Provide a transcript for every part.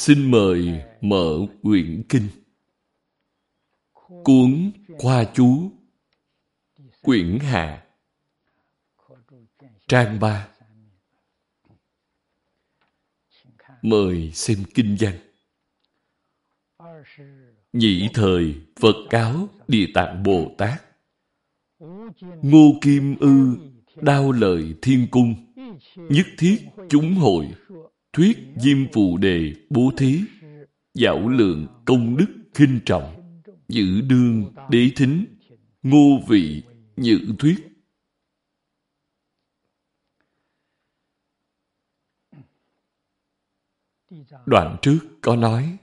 Xin mời mở quyển kinh. Cuốn Khoa Chú. Quyển Hạ. Trang 3 Mời xem kinh văn. Nhị thời Phật cáo Địa Tạng Bồ Tát. Ngô Kim Ư Đao lợi thiên cung. Nhất thiết chúng hội. Thuyết Diêm Phù Đề bố thí dạo lượng công đức khinh trọng, Giữ đương đế thính, Ngô vị nhự thuyết. Đoạn trước có nói,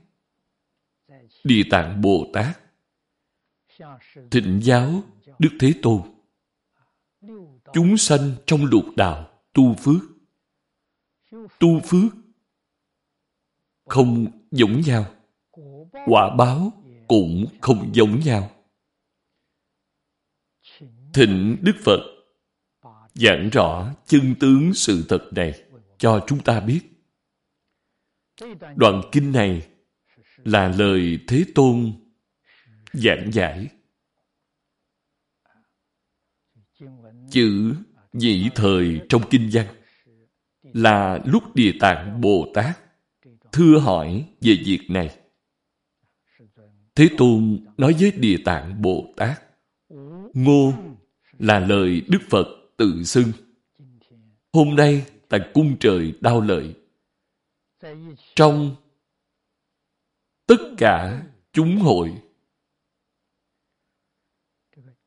Địa Tạng Bồ Tát, Thịnh giáo Đức Thế Tôn, Chúng sanh trong lục đạo tu phước Tu phước không giống nhau. Quả báo cũng không giống nhau. Thịnh Đức Phật giảng rõ chân tướng sự thật này cho chúng ta biết. Đoạn kinh này là lời Thế Tôn giảng giải. Chữ nhị thời trong kinh văn là lúc Địa Tạng Bồ Tát thưa hỏi về việc này. Thế Tôn nói với Địa Tạng Bồ Tát, Ngô là lời Đức Phật tự xưng. Hôm nay tại cung trời đau lợi. Trong tất cả chúng hội,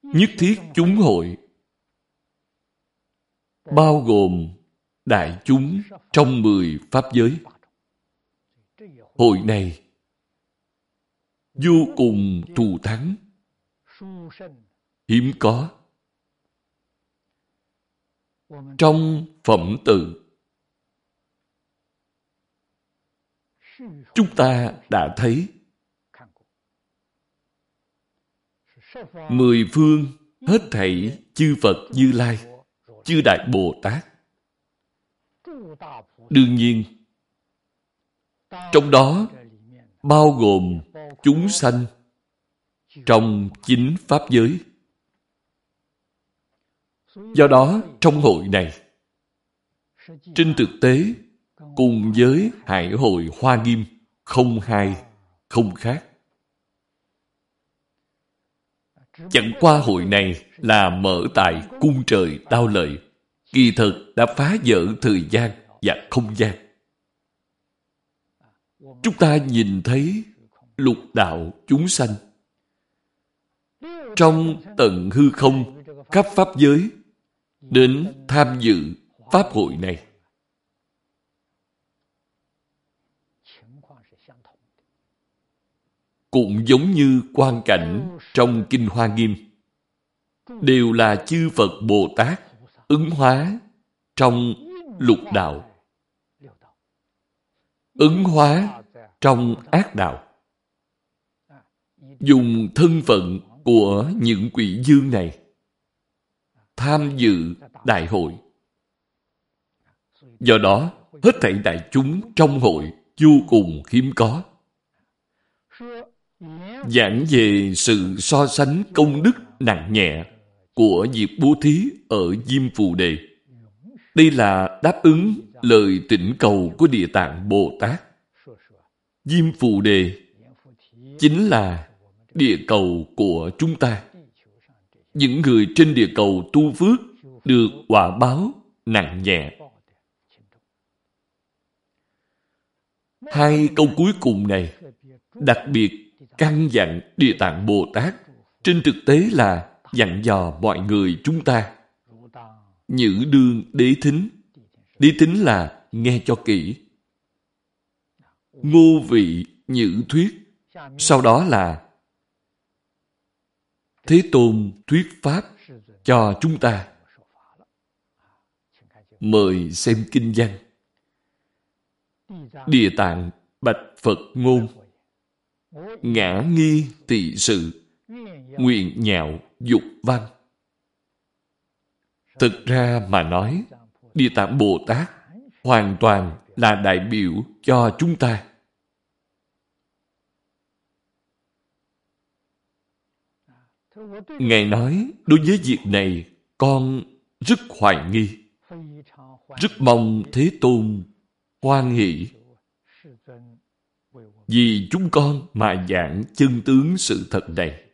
nhất thiết chúng hội bao gồm đại chúng trong mười pháp giới. Hội này vô cùng thù thắng, hiếm có. Trong phẩm tự, chúng ta đã thấy mười phương hết thảy chư Phật Như Lai, chư Đại Bồ Tát. Đương nhiên, trong đó bao gồm chúng sanh trong chính Pháp giới. Do đó, trong hội này, trên thực tế, cùng với Hải hội Hoa Nghiêm không hai, không khác. Chẳng qua hội này là mở tại cung trời đao lợi, kỳ thực đã phá vỡ thời gian và không gian. Chúng ta nhìn thấy lục đạo chúng sanh. Trong tận hư không, khắp Pháp giới, đến tham dự Pháp hội này. Cũng giống như quan cảnh trong Kinh Hoa Nghiêm, đều là chư Phật Bồ Tát ứng hóa trong lục đạo ứng hóa trong ác đạo. Dùng thân phận của những quỷ dương này tham dự đại hội. Do đó, hết thảy đại chúng trong hội vô cùng hiếm có. Giảng về sự so sánh công đức nặng nhẹ của việc bố thí ở Diêm Phù Đề. Đây là đáp ứng lời tỉnh cầu của Địa Tạng Bồ Tát. Diêm Phù Đề chính là địa cầu của chúng ta. Những người trên địa cầu tu phước được quả báo nặng nhẹ. Hai câu cuối cùng này đặc biệt căn dặn Địa Tạng Bồ Tát trên thực tế là dặn dò mọi người chúng ta. Nhữ đương đế thính Đế tính là nghe cho kỹ. Ngô vị Nhữ thuyết, sau đó là Thế Tôn thuyết Pháp cho chúng ta. Mời xem kinh văn. Địa tạng Bạch Phật ngôn Ngã nghi tỳ sự Nguyện nhạo dục văn Thực ra mà nói Địa Tạng Bồ Tát hoàn toàn là đại biểu cho chúng ta. Ngài nói, đối với việc này, con rất hoài nghi. Rất mong Thế Tôn hoan hỷ vì chúng con mà giảng chân tướng sự thật này.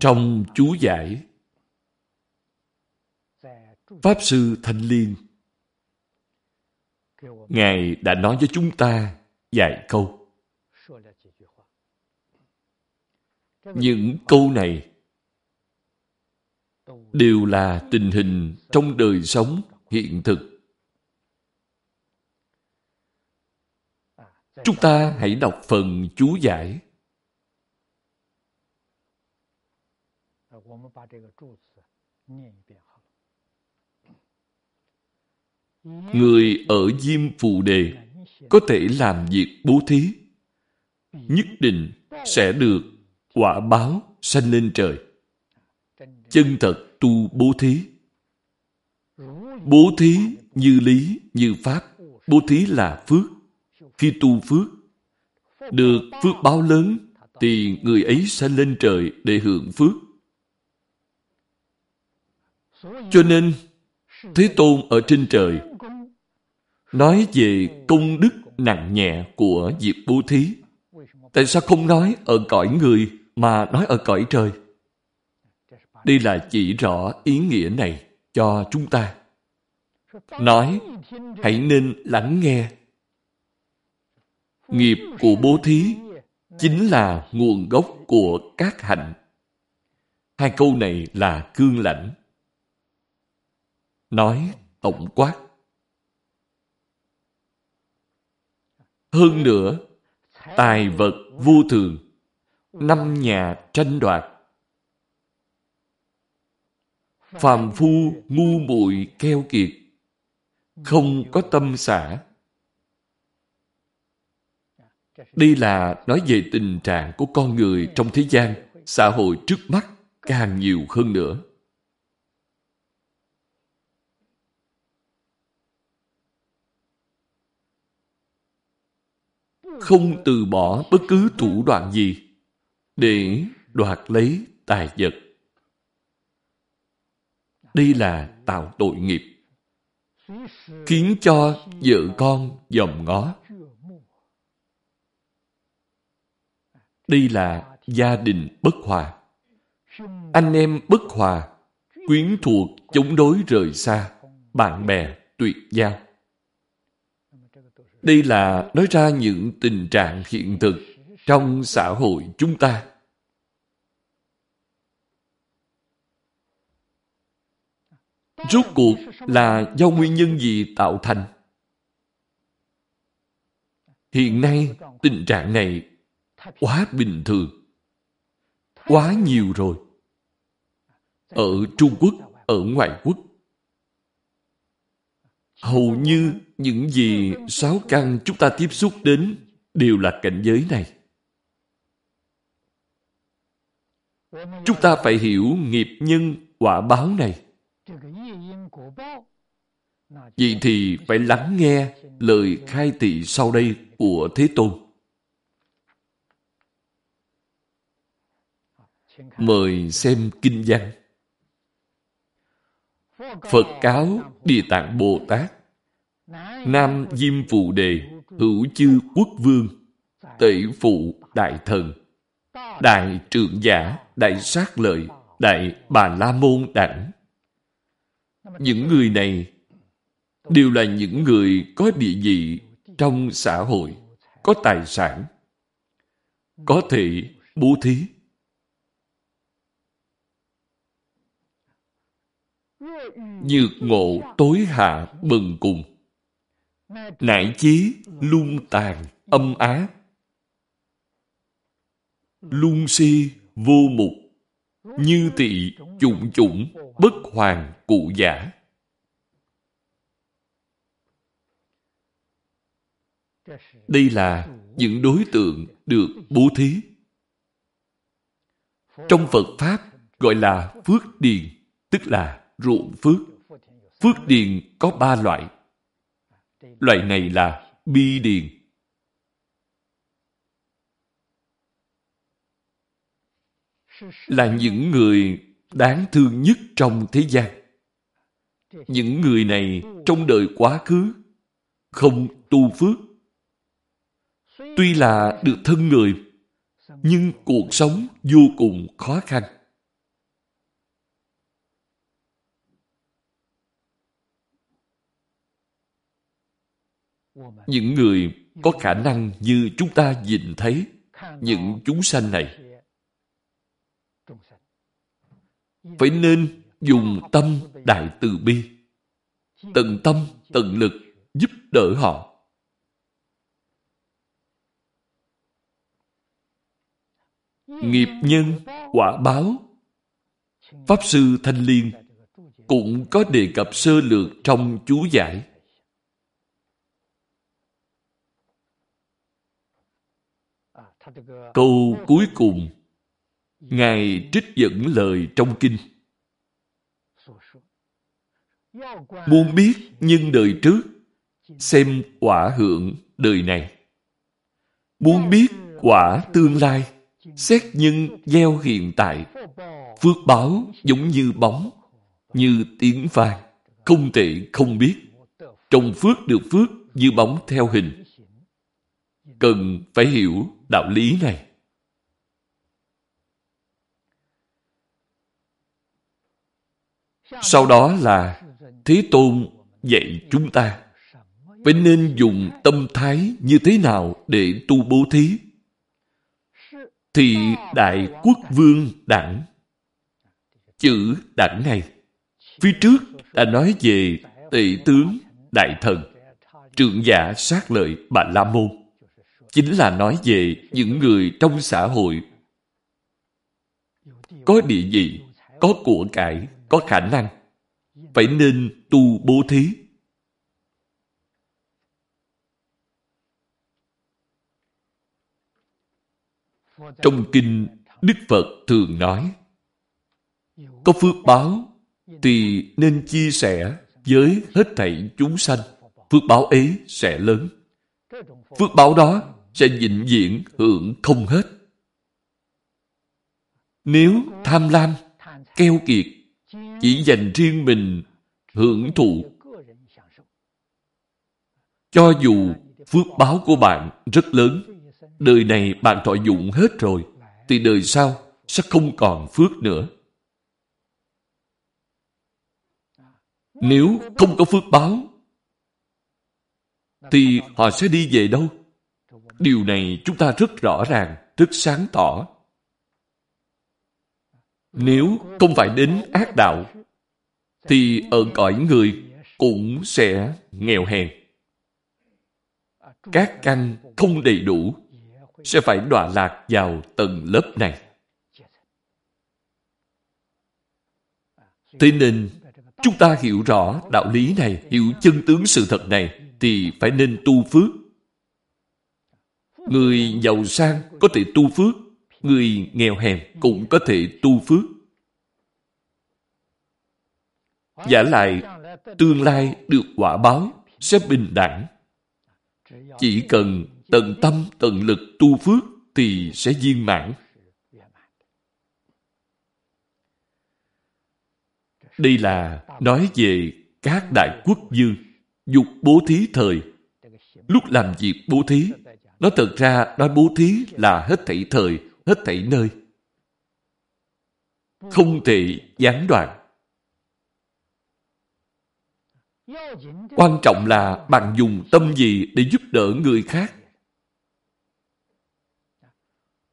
Trong chú giải, Pháp Sư Thanh Liên Ngài đã nói với chúng ta vài câu. Những câu này đều là tình hình trong đời sống hiện thực. Chúng ta hãy đọc phần chú giải. Người ở Diêm Phù Đề có thể làm việc bố thí, nhất định sẽ được quả báo sanh lên trời. Chân thật tu bố thí. Bố thí như lý, như pháp. Bố thí là phước. Khi tu phước, được phước báo lớn, thì người ấy sẽ lên trời để hưởng phước. Cho nên, Thế Tôn ở trên trời nói về công đức nặng nhẹ của việc bố thí. Tại sao không nói ở cõi người mà nói ở cõi trời? Đây là chỉ rõ ý nghĩa này cho chúng ta. Nói, hãy nên lắng nghe. Nghiệp của bố thí chính là nguồn gốc của các hạnh. Hai câu này là cương lãnh. Nói tổng quát. Hơn nữa, tài vật vô thường, năm nhà tranh đoạt, phàm phu ngu muội keo kiệt, không có tâm xả. Đây là nói về tình trạng của con người trong thế gian, xã hội trước mắt càng nhiều hơn nữa. Không từ bỏ bất cứ thủ đoạn gì để đoạt lấy tài vật. Đây là tạo tội nghiệp. Khiến cho vợ con dòm ngó. Đây là gia đình bất hòa. Anh em bất hòa, quyến thuộc chống đối rời xa, bạn bè tuyệt giao. Đây là nói ra những tình trạng hiện thực trong xã hội chúng ta. Rốt cuộc là do nguyên nhân gì tạo thành? Hiện nay, tình trạng này quá bình thường. Quá nhiều rồi. Ở Trung Quốc, ở ngoại quốc. Hầu như những gì sáu căn chúng ta tiếp xúc đến đều là cảnh giới này. Chúng ta phải hiểu nghiệp nhân quả báo này. Vậy thì phải lắng nghe lời khai thị sau đây của Thế Tôn. Mời xem kinh văn. Phật cáo Địa Tạng Bồ Tát Nam Diêm Phụ Đề Hữu chư quốc vương Tể phụ đại thần Đại trưởng giả Đại sát lợi Đại bà la môn đẳng những người này đều là những người có địa vị trong xã hội, có tài sản, có thể bố thí. nhược ngộ tối hạ bần cùng nại chí lung tàn âm á. Lung si vô mục, như tị chủng chủng, bất hoàng cụ giả. Đây là những đối tượng được bố thí. Trong phật pháp gọi là phước điền, tức là ruộng phước. Phước điền có ba loại loại này là bi điền. Là những người đáng thương nhất trong thế gian. Những người này trong đời quá khứ không tu phước. Tuy là được thân người, nhưng cuộc sống vô cùng khó khăn. Những người có khả năng như chúng ta nhìn thấy những chúng sanh này. Phải nên dùng tâm đại từ bi, tận tâm, tận lực giúp đỡ họ. Nghiệp nhân, quả báo. Pháp sư thanh liên cũng có đề cập sơ lược trong chú giải. Câu cuối cùng ngài trích dẫn lời trong kinh. Muốn biết nhân đời trước xem quả hưởng đời này. Muốn biết quả tương lai xét nhân gieo hiện tại. Phước báo giống như bóng như tiếng vang không tệ không biết trồng phước được phước như bóng theo hình. Cần phải hiểu đạo lý này. Sau đó là thế tôn dạy chúng ta, phải nên dùng tâm thái như thế nào để tu bố thí? Thì đại quốc vương đẳng chữ đẳng này, phía trước đã nói về tỷ tướng đại thần trượng giả sát lợi bà la môn chính là nói về những người trong xã hội có địa vị có của cải có khả năng phải nên tu bố thí Trong kinh, Đức Phật thường nói, có phước báo thì nên chia sẻ với hết thảy chúng sanh. Phước báo ấy sẽ lớn. Phước báo đó sẽ vĩnh viễn hưởng không hết. Nếu tham lam, keo kiệt, chỉ dành riêng mình hưởng thụ, cho dù phước báo của bạn rất lớn, đời này bạn thọ dụng hết rồi, thì đời sau sẽ không còn phước nữa. Nếu không có phước báo, thì họ sẽ đi về đâu? Điều này chúng ta rất rõ ràng, rất sáng tỏ. Nếu không phải đến ác đạo, thì ở cõi người cũng sẽ nghèo hèn. Các căn không đầy đủ sẽ phải đọa lạc vào tầng lớp này. Thế nên, chúng ta hiểu rõ đạo lý này, hiểu chân tướng sự thật này, thì phải nên tu phước. Người giàu sang có thể tu phước, người nghèo hèn cũng có thể tu phước. Giả lại, tương lai được quả báo sẽ bình đẳng. Chỉ cần tận tâm tận lực tu phước thì sẽ viên mãn. Đây là nói về các đại quốc dương, dục bố thí thời. Lúc làm việc bố thí, nó thật ra nói bố thí là hết thảy thời, hết thảy nơi. Không thể gián đoạn. Quan trọng là bạn dùng tâm gì để giúp đỡ người khác.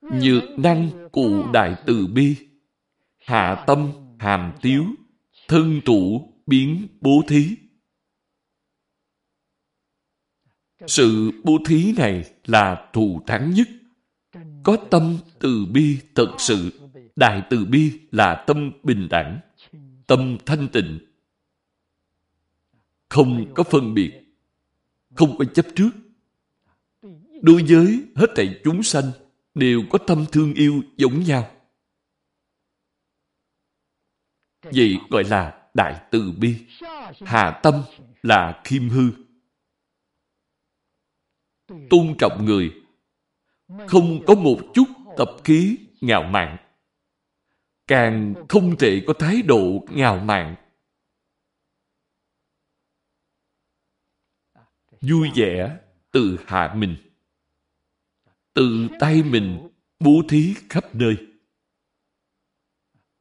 Nhược năng cụ đại từ bi, hạ tâm hàm tiếu, thân thủ biến bố thí. Sự bố thí này là thù thắng nhất. Có tâm từ bi thật sự. Đại từ bi là tâm bình đẳng, tâm thanh tịnh. Không có phân biệt, không có chấp trước. Đối với hết thảy chúng sanh đều có tâm thương yêu giống nhau. Vậy gọi là đại từ bi. Hạ tâm là khiêm hư. Tôn trọng người. Không có một chút tập khí, ngạo mạn. Càng không thể có thái độ ngạo mạn. Vui vẻ tự hạ mình. Tự tay mình bố thí khắp nơi.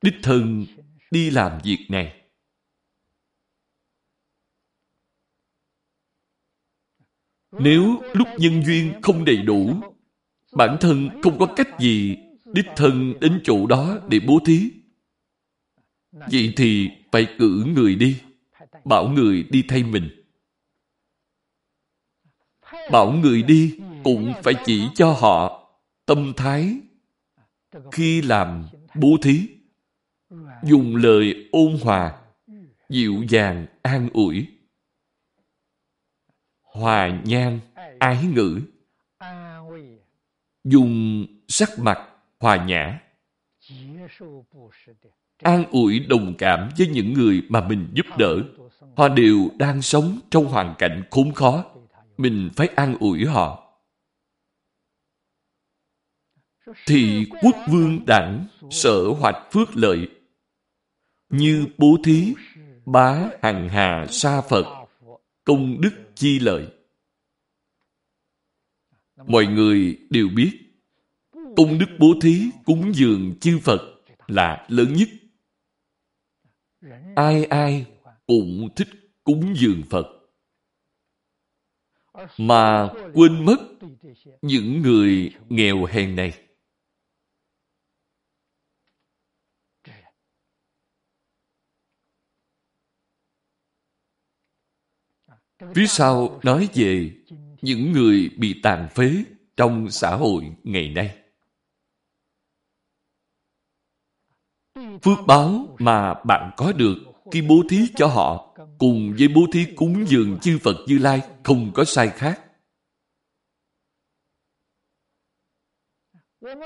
Đích thân đi làm việc này. Nếu lúc nhân duyên không đầy đủ, bản thân không có cách gì đích thân đến chỗ đó để bố thí. Vậy thì phải cử người đi, bảo người đi thay mình. Bảo người đi cũng phải chỉ cho họ tâm thái khi làm bố thí dùng lời ôn hòa, dịu dàng an ủi, hòa nhan ái ngữ, dùng sắc mặt hòa nhã, an ủi đồng cảm với những người mà mình giúp đỡ. Họ đều đang sống trong hoàn cảnh khốn khó. Mình phải an ủi họ. Thì quốc vương đẳng sở hoạch phước lợi như bố thí, bá hằng hà sa Phật, công đức chi lợi. Mọi người đều biết, công đức bố thí cúng dường chư Phật là lớn nhất. Ai ai cũng thích cúng dường Phật. Mà quên mất những người nghèo hèn này. Phía sau nói về những người bị tàn phế trong xã hội ngày nay. Phước báo mà bạn có được khi bố thí cho họ cùng với bố thí cúng dường chư Phật Như Lai không có sai khác.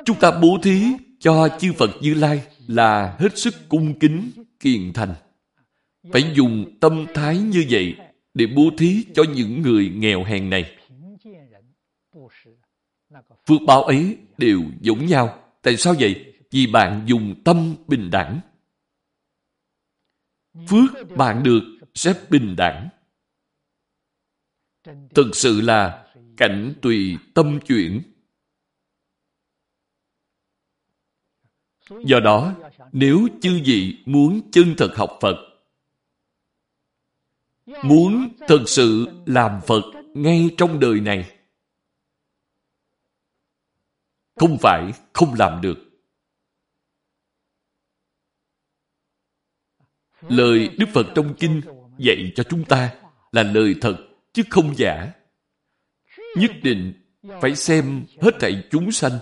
Chúng ta bố thí cho chư Phật Như Lai là hết sức cung kính, kiền thành. Phải dùng tâm thái như vậy để bố thí cho những người nghèo hèn này. Phước báo ấy đều giống nhau. Tại sao vậy? Vì bạn dùng tâm bình đẳng. Phước bạn được sẽ bình đẳng. Thực sự là cảnh tùy tâm chuyển. Do đó, nếu chư vị muốn chân thật học Phật, muốn thật sự làm Phật ngay trong đời này. Không phải không làm được. Lời Đức Phật trong Kinh dạy cho chúng ta là lời thật chứ không giả. Nhất định phải xem hết thảy chúng sanh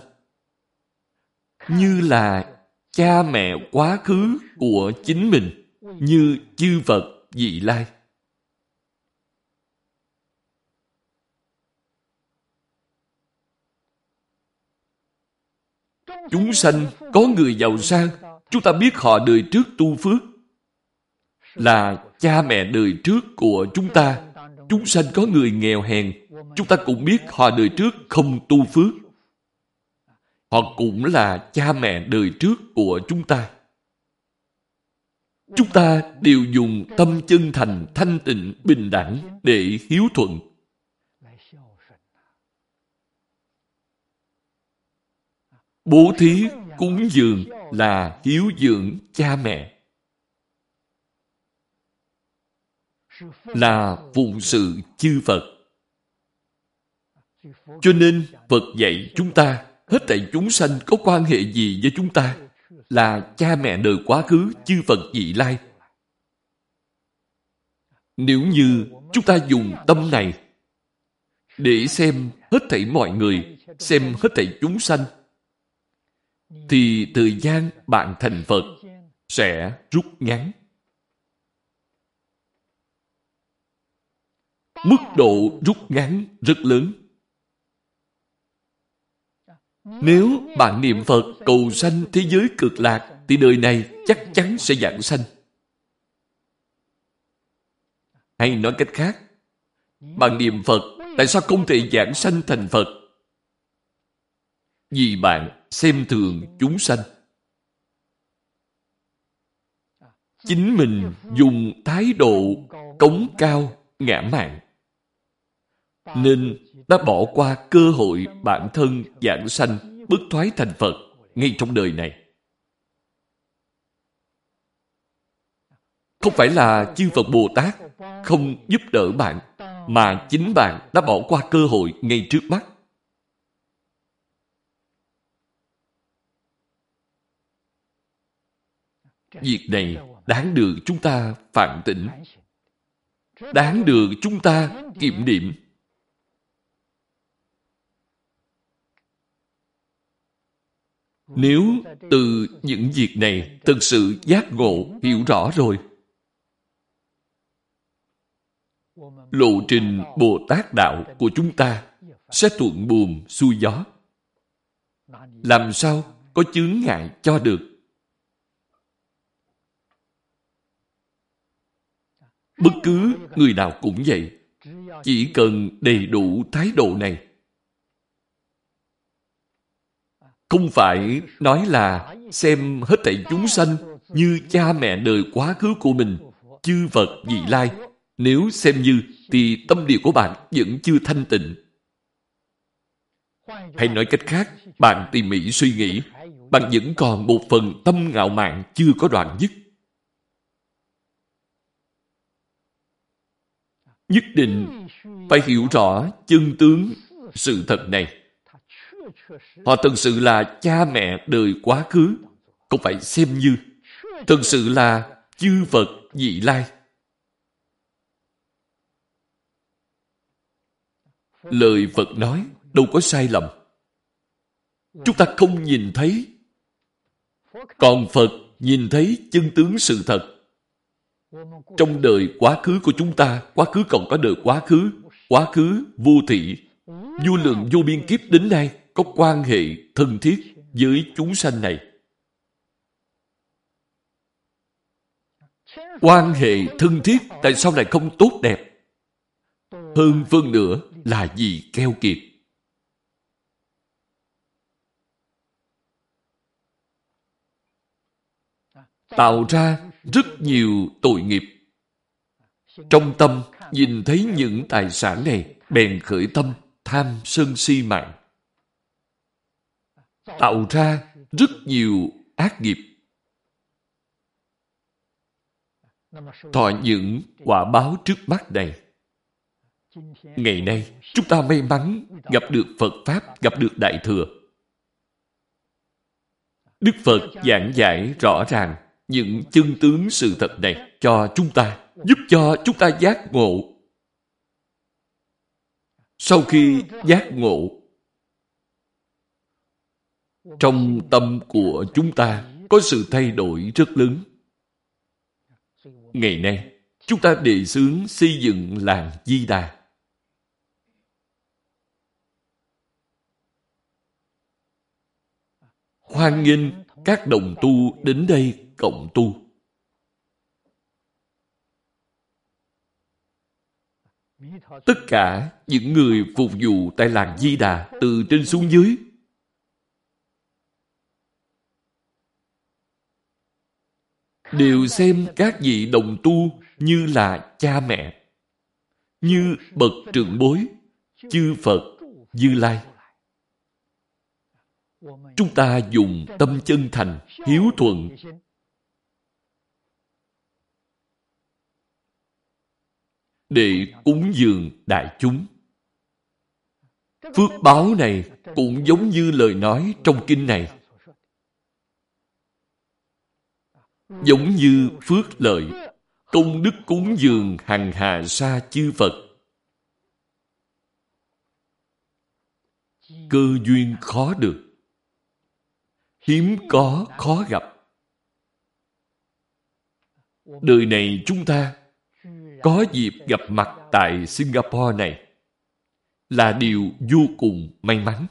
như là cha mẹ quá khứ của chính mình, như chư Phật vị lai. Chúng sanh có người giàu sang, chúng ta biết họ đời trước tu phước. Là cha mẹ đời trước của chúng ta. Chúng sanh có người nghèo hèn, chúng ta cũng biết họ đời trước không tu phước. Họ cũng là cha mẹ đời trước của chúng ta. Chúng ta đều dùng tâm chân thành, thanh tịnh, bình đẳng để hiếu thuận Bố thí, cúng dường là hiếu dưỡng cha mẹ. Là phụng sự chư Phật. Cho nên Phật dạy chúng ta, hết thảy chúng sanh có quan hệ gì với chúng ta, là cha mẹ đời quá khứ chư Phật vị lai. Nếu như chúng ta dùng tâm này để xem hết thảy mọi người, xem hết thảy chúng sanh, thì thời gian bạn thành Phật sẽ rút ngắn. Mức độ rút ngắn rất lớn. Nếu bạn niệm Phật cầu sanh thế giới cực lạc, thì đời này chắc chắn sẽ giảng sanh. Hay nói cách khác, bạn niệm Phật, tại sao không thể giảng sanh thành Phật? Vì bạn xem thường chúng sanh. Chính mình dùng thái độ cống cao, ngã mạn. Nên đã bỏ qua cơ hội bản thân giảng sanh, bước thoái thành Phật ngay trong đời này. Không phải là chư Phật Bồ Tát không giúp đỡ bạn, mà chính bạn đã bỏ qua cơ hội ngay trước mắt. Việc này đáng được chúng ta phản tỉnh. Đáng được chúng ta kiểm điểm. Nếu từ những việc này thực sự giác ngộ, hiểu rõ rồi, lộ trình Bồ Tát Đạo của chúng ta sẽ thuận buồm xuôi gió. Làm sao có chướng ngại cho được? Bất cứ người nào cũng vậy. Chỉ cần đầy đủ thái độ này. Không phải nói là xem hết thảy chúng sanh như cha mẹ đời quá khứ của mình, chư Phật dị lai. Nếu xem như thì tâm địa của bạn vẫn chưa thanh tịnh. Hay nói cách khác, bạn tỉ mỉ suy nghĩ, bạn vẫn còn một phần tâm ngạo mạn chưa có đoạn dứt. Nhất định phải hiểu rõ chân tướng sự thật này. Họ thật sự là cha mẹ đời quá khứ, cũng phải xem như. Thật sự là chư Phật dị lai. Lời Phật nói đâu có sai lầm. Chúng ta không nhìn thấy. Còn Phật nhìn thấy chân tướng sự thật. Trong đời quá khứ của chúng ta, quá khứ còn có đời quá khứ, quá khứ vô thị, vô lượng vô biên kiếp đến nay có quan hệ thân thiết với chúng sanh này. Quan hệ thân thiết tại sao lại không tốt đẹp? Hơn phân nữa là gì keo kiệt. Tạo ra rất nhiều tội nghiệp. Trong tâm, nhìn thấy những tài sản này, bèn khởi tâm, tham sân si mạng. Tạo ra rất nhiều ác nghiệp. Thọ những quả báo trước mắt này. Ngày nay, chúng ta may mắn gặp được Phật Pháp, gặp được Đại Thừa. Đức Phật giảng giải rõ ràng những chân tướng sự thật này cho chúng ta, giúp cho chúng ta giác ngộ. Sau khi giác ngộ, trong tâm của chúng ta có sự thay đổi rất lớn. Ngày nay, chúng ta đề xướng xây dựng làng Di Đà. Hoan nghênh các đồng tu đến đây cộng tu. Tất cả những người phục vụ tại làng Di Đà từ trên xuống dưới đều xem các vị đồng tu như là cha mẹ, như bậc trưởng bối, chư Phật, Như Lai. Chúng ta dùng tâm chân thành, hiếu thuận để cúng dường đại chúng. Phước báo này cũng giống như lời nói trong kinh này. Giống như phước lợi, công đức cúng dường hằng hà sa chư Phật. Cơ duyên khó được. Hiếm có khó gặp. Đời này chúng ta có dịp gặp mặt tại Singapore này là điều vô cùng may mắn.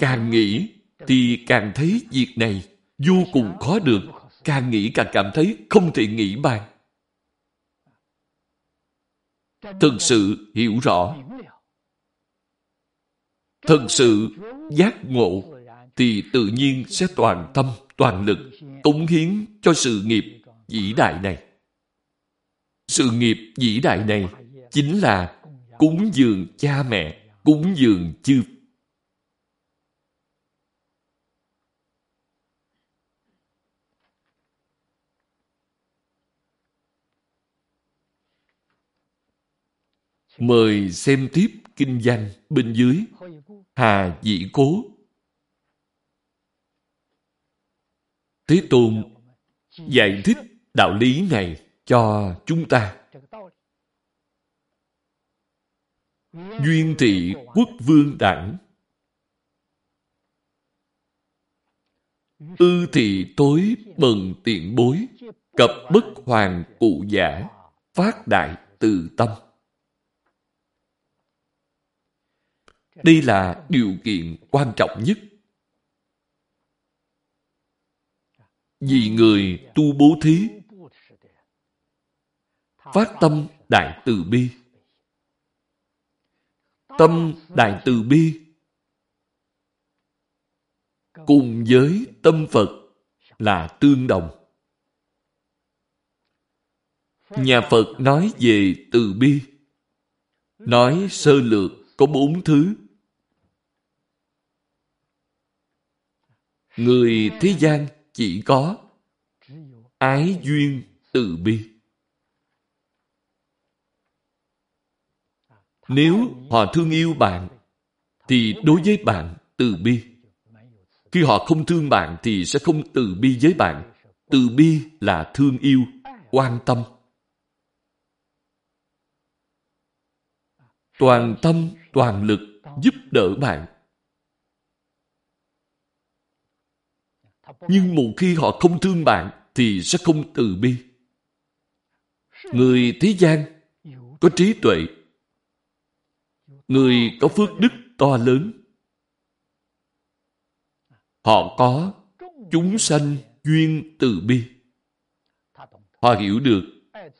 Càng nghĩ thì càng thấy việc này vô cùng khó được. Càng nghĩ càng cảm thấy không thể nghĩ bàn. Thực sự hiểu rõ. Thực sự giác ngộ thì tự nhiên sẽ toàn tâm, toàn lực cống hiến cho sự nghiệp vĩ đại này. Sự nghiệp vĩ đại này chính là cúng dường cha mẹ, cúng dường chư Mời xem tiếp kinh danh bên dưới Hà Dĩ Cố. Thế Tôn giải thích đạo lý này cho chúng ta. Duyên thị quốc vương đẳng Ư thị tối bần tiện bối, Cập bất hoàng cụ giả, Phát đại từ tâm Đây là điều kiện quan trọng nhất. Vì người tu bố thí, phát tâm đại từ bi. Tâm đại từ bi cùng với tâm Phật là tương đồng. Nhà Phật nói về từ bi, nói sơ lược có bốn thứ. Người thế gian chỉ có ái duyên từ bi. Nếu họ thương yêu bạn, thì đối với bạn từ bi. Khi họ không thương bạn thì sẽ không từ bi với bạn. Từ bi là thương yêu, quan tâm. Toàn tâm, toàn lực giúp đỡ bạn. Nhưng một khi họ không thương bạn thì sẽ không từ bi. Người thế gian có trí tuệ, người có phước đức to lớn. Họ có chúng sanh duyên từ bi. Họ hiểu được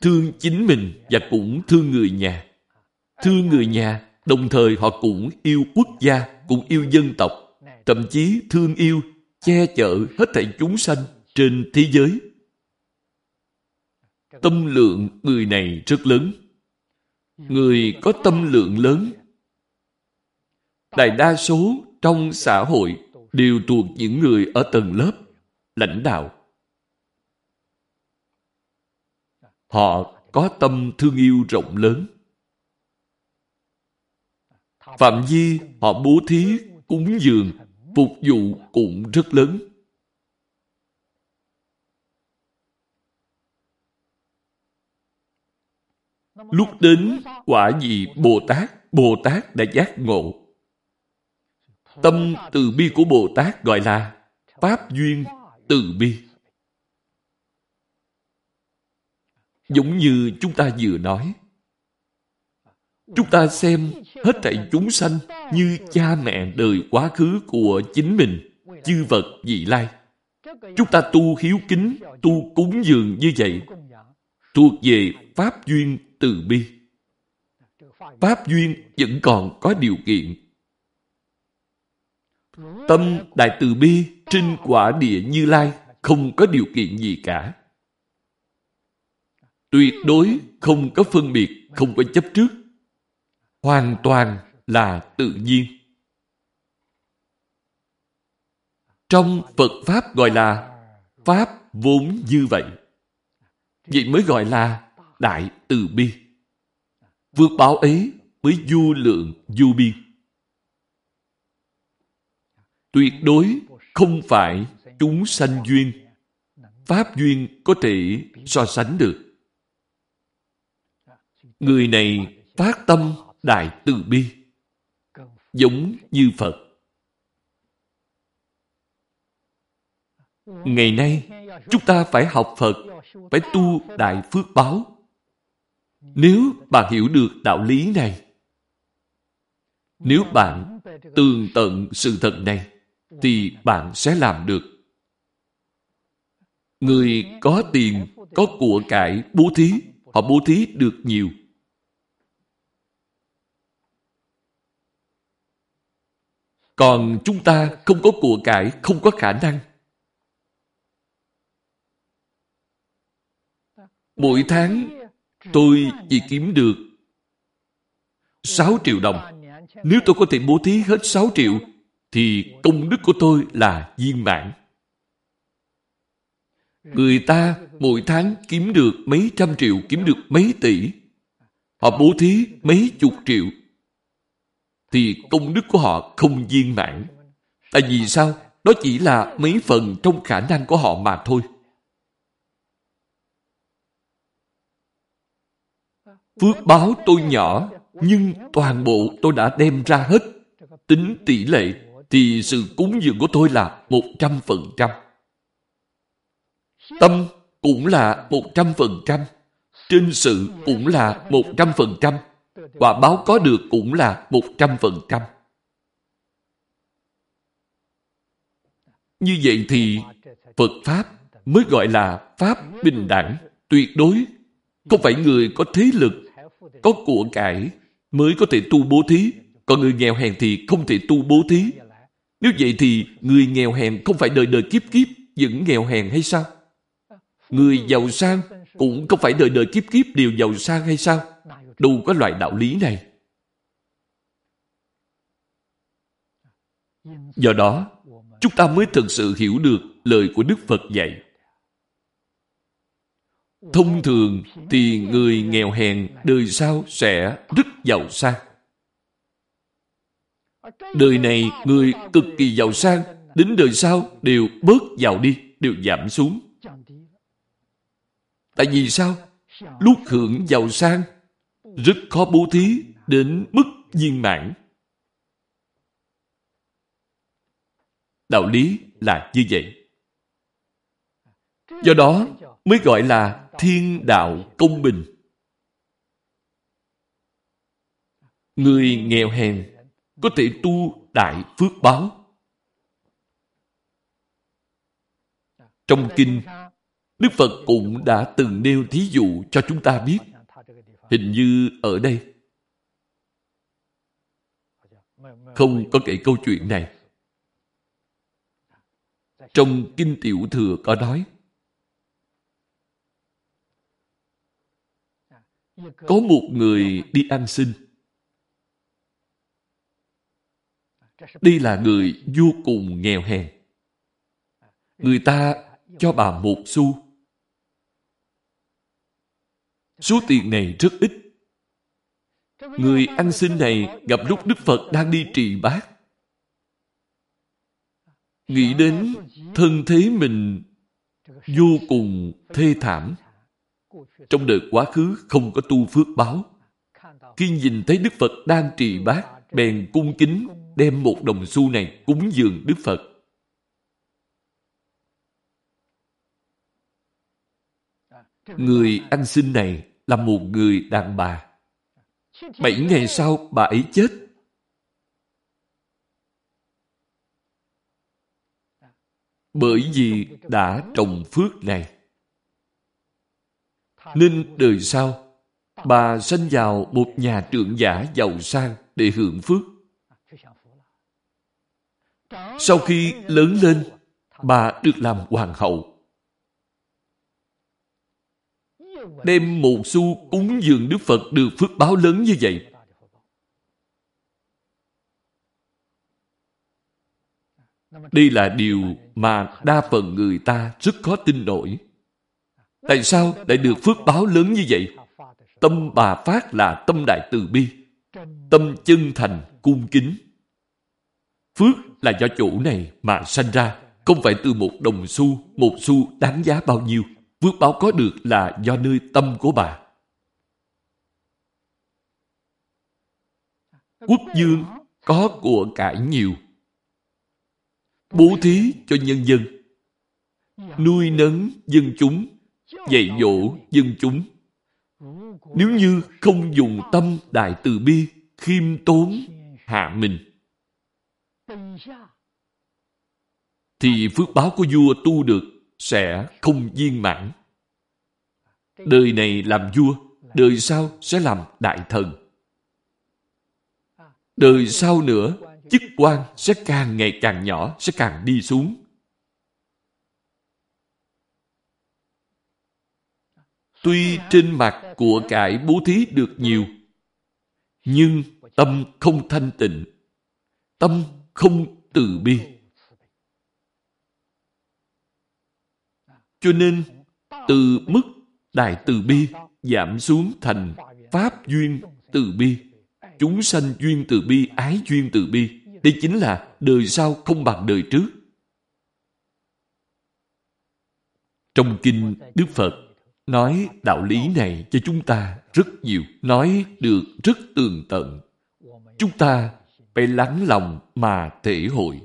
thương chính mình và cũng thương người nhà. Thương người nhà, đồng thời họ cũng yêu quốc gia, cũng yêu dân tộc, thậm chí thương yêu che chở hết thảy chúng sanh trên thế giới. Tâm lượng người này rất lớn. Người có tâm lượng lớn. Đại đa số trong xã hội đều thuộc những người ở tầng lớp, lãnh đạo. Họ có tâm thương yêu rộng lớn. Phạm vi họ bố thí, cúng dường phục vụ cũng rất lớn. Lúc đến quả vị Bồ Tát, Bồ Tát đã giác ngộ. Tâm từ bi của Bồ Tát gọi là Pháp duyên từ bi. Giống như chúng ta vừa nói. Chúng ta xem hết thảy chúng sanh như cha mẹ đời quá khứ của chính mình, chư vật vị lai. Chúng ta tu hiếu kính, tu cúng dường như vậy, thuộc về Pháp duyên từ bi. Pháp duyên vẫn còn có điều kiện. Tâm Đại Từ Bi trên quả địa Như Lai không có điều kiện gì cả. Tuyệt đối không có phân biệt, không có chấp trước. Hoàn toàn là tự nhiên. Trong Phật Pháp gọi là Pháp vốn như vậy. Vậy mới gọi là Đại Từ Bi. Vượt báo ấy mới du lượng du biên. tuyệt đối không phải chúng sanh duyên, pháp duyên có thể so sánh được. Người này phát tâm đại từ bi, giống như Phật. Ngày nay, chúng ta phải học Phật, phải tu đại phước báo. Nếu bạn hiểu được đạo lý này, nếu bạn tường tận sự thật này, thì bạn sẽ làm được. Người có tiền, có của cải, bố thí, họ bố thí được nhiều. Còn chúng ta không có của cải, không có khả năng. Mỗi tháng tôi chỉ kiếm được 6 triệu đồng. Nếu tôi có thể bố thí hết 6 triệu, thì công đức của tôi là viên mãn. Người ta mỗi tháng kiếm được mấy trăm triệu, kiếm được mấy tỷ. Họ bố thí mấy chục triệu. Thì công đức của họ không viên mãn. Tại vì sao? Đó chỉ là mấy phần trong khả năng của họ mà thôi. Phước báo tôi nhỏ, nhưng toàn bộ tôi đã đem ra hết. Tính tỷ lệ thì sự cúng dường của tôi là 100%. Tâm cũng là 100%. Trên sự cũng là 100%. Quả báo có được cũng là 100%. Như vậy thì Phật Pháp mới gọi là Pháp bình đẳng, tuyệt đối. Không phải người có thế lực, có của cải mới có thể tu bố thí, còn người nghèo hèn thì không thể tu bố thí. Nếu vậy thì người nghèo hèn không phải đời đời kiếp kiếp vẫn nghèo hèn hay sao? Người giàu sang cũng không phải đời đời kiếp kiếp đều giàu sang hay sao? Đâu có loại đạo lý này. Do đó, chúng ta mới thực sự hiểu được lời của Đức Phật dạy. Thông thường thì người nghèo hèn đời sau sẽ rất giàu sang. Đời này người cực kỳ giàu sang, đến đời sau đều bớt giàu đi, đều giảm xuống. Tại vì sao? Lúc hưởng giàu sang, rất khó bố thí đến mức viên mãn. Đạo lý là như vậy. Do đó mới gọi là thiên đạo công bình. Người nghèo hèn có thể tu đại phước báo. Trong kinh, Đức Phật cũng đã từng nêu thí dụ cho chúng ta biết. Hình như ở đây không có kể câu chuyện này. Trong Kinh Tiểu Thừa có nói, Có một người đi ăn xin Đây là người vô cùng nghèo hèn. Người ta cho bà một xu. Số tiền này rất ít. Người ăn xin này gặp lúc Đức Phật đang đi trì bát. Nghĩ đến thân thế mình vô cùng thê thảm. Trong đời quá khứ không có tu phước báo. Khi nhìn thấy Đức Phật đang trì bát, bèn cung kính đem một đồng xu này cúng dường Đức Phật. Người ăn xin này là một người đàn bà. Bảy ngày sau bà ấy chết. Bởi vì đã trồng phước này. Nên đời sau, bà sinh vào một nhà trưởng giả giàu sang để hưởng phước. Sau khi lớn lên, bà được làm hoàng hậu. Đem một xu cúng dường Đức Phật được phước báo lớn như vậy. Đây là điều mà đa phần người ta rất khó tin nổi. Tại sao lại được phước báo lớn như vậy? Tâm bà phát là tâm đại từ bi, tâm chân thành, cung kính. Phước là do chủ này mà sanh ra, không phải từ một đồng xu, một xu đáng giá bao nhiêu. Phước báo có được là do nơi tâm của bà. Quốc dương có của cải nhiều. Bố thí cho nhân dân. Nuôi nấng dân chúng. Dạy dỗ dân chúng. Nếu như không dùng tâm đại từ bi, khiêm tốn, hạ mình, thì phước báo của vua tu được sẽ không viên mãn. Đời này làm vua, đời sau sẽ làm đại thần. Đời sau nữa, chức quan sẽ càng ngày càng nhỏ, sẽ càng đi xuống. Tuy trên mặt của cải bố thí được nhiều, nhưng tâm không thanh tịnh, tâm không từ bi. Cho nên, từ mức đại từ bi giảm xuống thành pháp duyên từ bi. Chúng sanh duyên từ bi, ái duyên từ bi. Đây chính là đời sau không bằng đời trước. Trong kinh Đức Phật nói đạo lý này cho chúng ta rất nhiều, nói được rất tường tận. Chúng ta phải lắng lòng mà thể hội.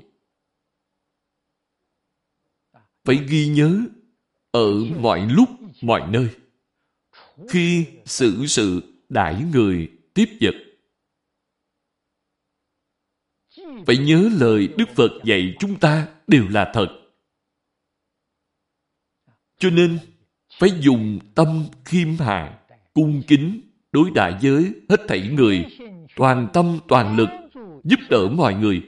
Phải ghi nhớ ở mọi lúc, mọi nơi. Khi xử sự đãi người tiếp vật. Phải nhớ lời Đức Phật dạy chúng ta đều là thật. Cho nên, phải dùng tâm khiêm hạ, cung kính, đối đại với hết thảy người, toàn tâm toàn lực, giúp đỡ mọi người.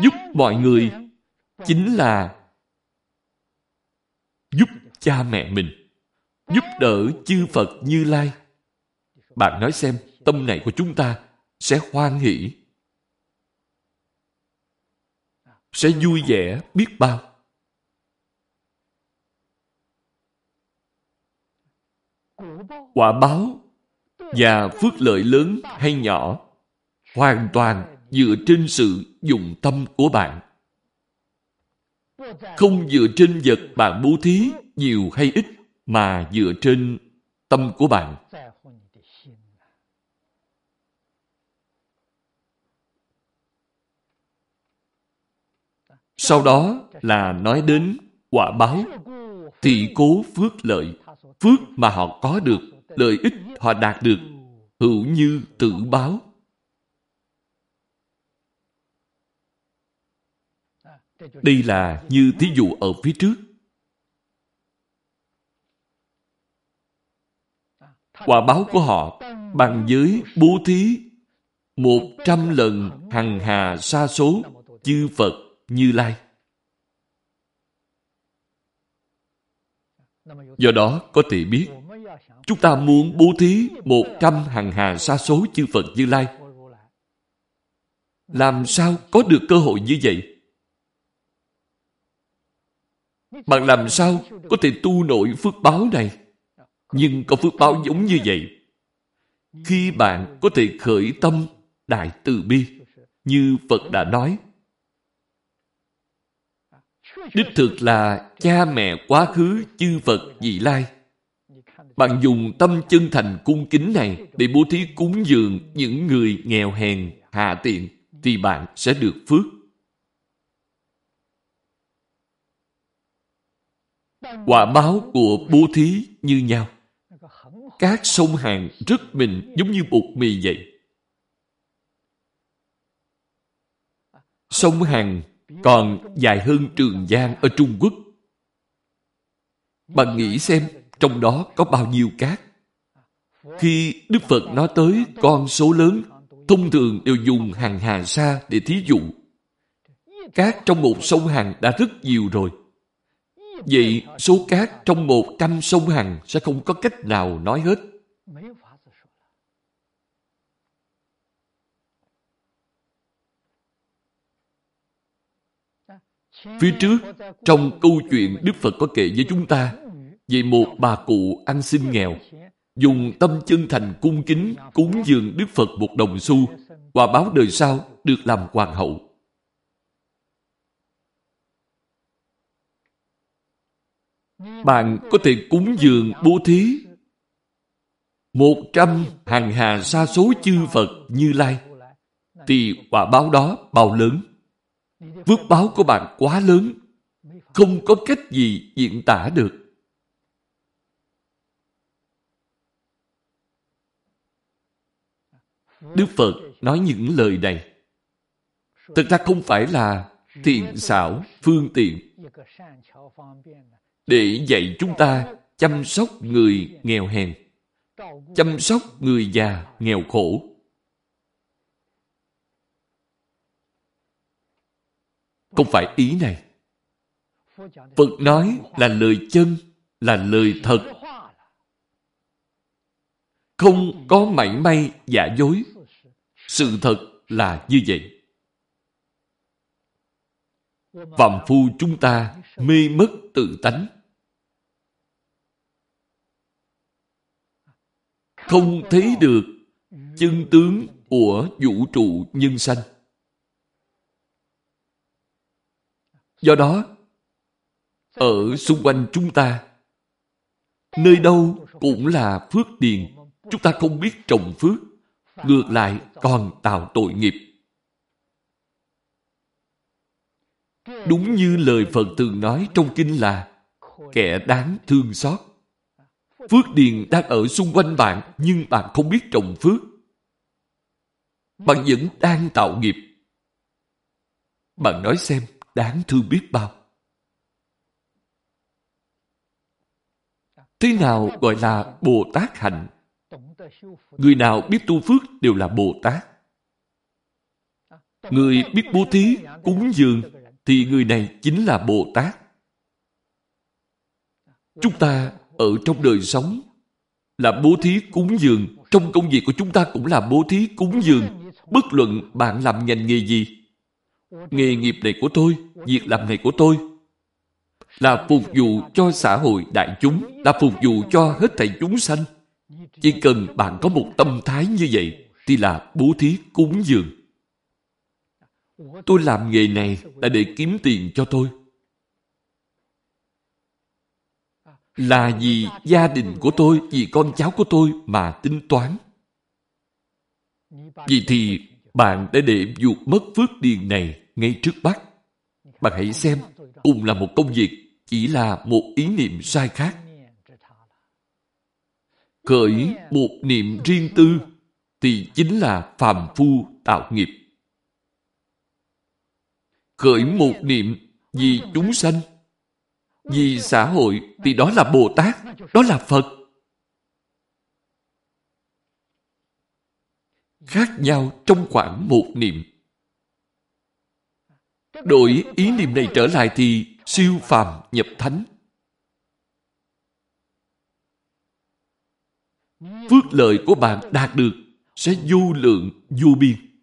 Giúp mọi người chính là giúp cha mẹ mình, giúp đỡ chư Phật Như Lai. Bạn nói xem, tâm này của chúng ta sẽ hoan hỷ, sẽ vui vẻ biết bao. Quả báo và phước lợi lớn hay nhỏ hoàn toàn dựa trên sự dùng tâm của bạn. Không dựa trên vật bạn bố thí nhiều hay ít mà dựa trên tâm của bạn. Sau đó là nói đến quả báo, thị cố phước lợi, phước mà họ có được, lợi ích họ đạt được, hữu như tự báo. Đây là như thí dụ ở phía trước. Quả báo của họ bằng với bố thí một trăm lần hằng hà sa số chư Phật Như Lai. Do đó có thể biết, chúng ta muốn bố thí một trăm hằng hà sa số chư Phật Như Lai. Làm sao có được cơ hội như vậy? Bạn làm sao có thể tu nổi phước báo này? Nhưng có phước báo giống như vậy. Khi bạn có thể khởi tâm đại từ bi, như Phật đã nói, đích thực là cha mẹ quá khứ chư Phật dị lai. Bạn dùng tâm chân thành cung kính này để bố thí cúng dường những người nghèo hèn, hạ tiện, thì bạn sẽ được phước. Quả báo của bố thí như nhau. Các sông hàng rất bình giống như bột mì vậy. Sông Hằng còn dài hơn Trường Giang ở Trung Quốc. Bạn nghĩ xem trong đó có bao nhiêu cát? Khi Đức Phật nói tới con số lớn, thông thường đều dùng hàng hà sa để thí dụ. Cát trong một sông Hằng đã rất nhiều rồi. Vậy số cát trong một trăm sông Hằng sẽ không có cách nào nói hết. Phía trước, trong câu chuyện Đức Phật có kể với chúng ta về một bà cụ ăn xin nghèo. dùng tâm chân thành cung kính cúng dường Đức Phật một đồng xu, và báo đời sau được làm hoàng hậu. Bạn có thể cúng dường bố thí. Một trăm hàng hà sa số chư Phật như Lai, thì quả báo đó bao lớn. Phước báo của bạn quá lớn, không có cách gì diễn tả được. Đức Phật nói những lời này. Thực ra không phải là thiện xảo, phương tiện để dạy chúng ta chăm sóc người nghèo hèn, chăm sóc người già nghèo khổ. Không phải ý này. Phật nói là lời chân, là lời thật. Không có mảy may giả dối. Sự thật là như vậy. Phạm phu chúng ta mê mất tự tánh. Không thấy được chân tướng của vũ trụ nhân sanh. Do đó, ở xung quanh chúng ta, nơi đâu cũng là phước điền. Chúng ta không biết trồng phước, ngược lại còn tạo tội nghiệp. Đúng như lời Phật thường nói trong kinh là kẻ đáng thương xót. Phước điền đang ở xung quanh bạn nhưng bạn không biết trồng phước. Bạn vẫn đang tạo nghiệp. Bạn nói xem, đáng thương biết bao. Thế nào gọi là Bồ Tát hạnh? Người nào biết tu phước đều là Bồ Tát. Người biết bố thí, cúng dường thì người này chính là Bồ Tát. Chúng ta ở trong đời sống là bố thí cúng dường. Trong công việc của chúng ta cũng là bố thí cúng dường. Bất luận bạn làm ngành nghề gì. Nghề nghiệp này của tôi, việc làm này của tôi là phục vụ cho xã hội đại chúng, là phục vụ cho hết thảy chúng sanh. Chỉ cần bạn có một tâm thái như vậy thì là bố thí cúng dường. Tôi làm nghề này là để kiếm tiền cho tôi. Là vì gia đình của tôi, vì con cháu của tôi mà tính toán. Vì thì bạn đã để vụt mất phước điền này ngay trước mắt. Bạn hãy xem, cùng là một công việc, chỉ là một ý niệm sai khác. Khởi một niệm riêng tư thì chính là phàm phu tạo nghiệp khởi một niệm vì chúng sanh, vì xã hội thì đó là Bồ Tát, đó là Phật. Khác nhau trong khoảng một niệm. Đổi ý niệm này trở lại thì siêu phàm nhập thánh. Phước lợi của bạn đạt được sẽ vô lượng, vô biên.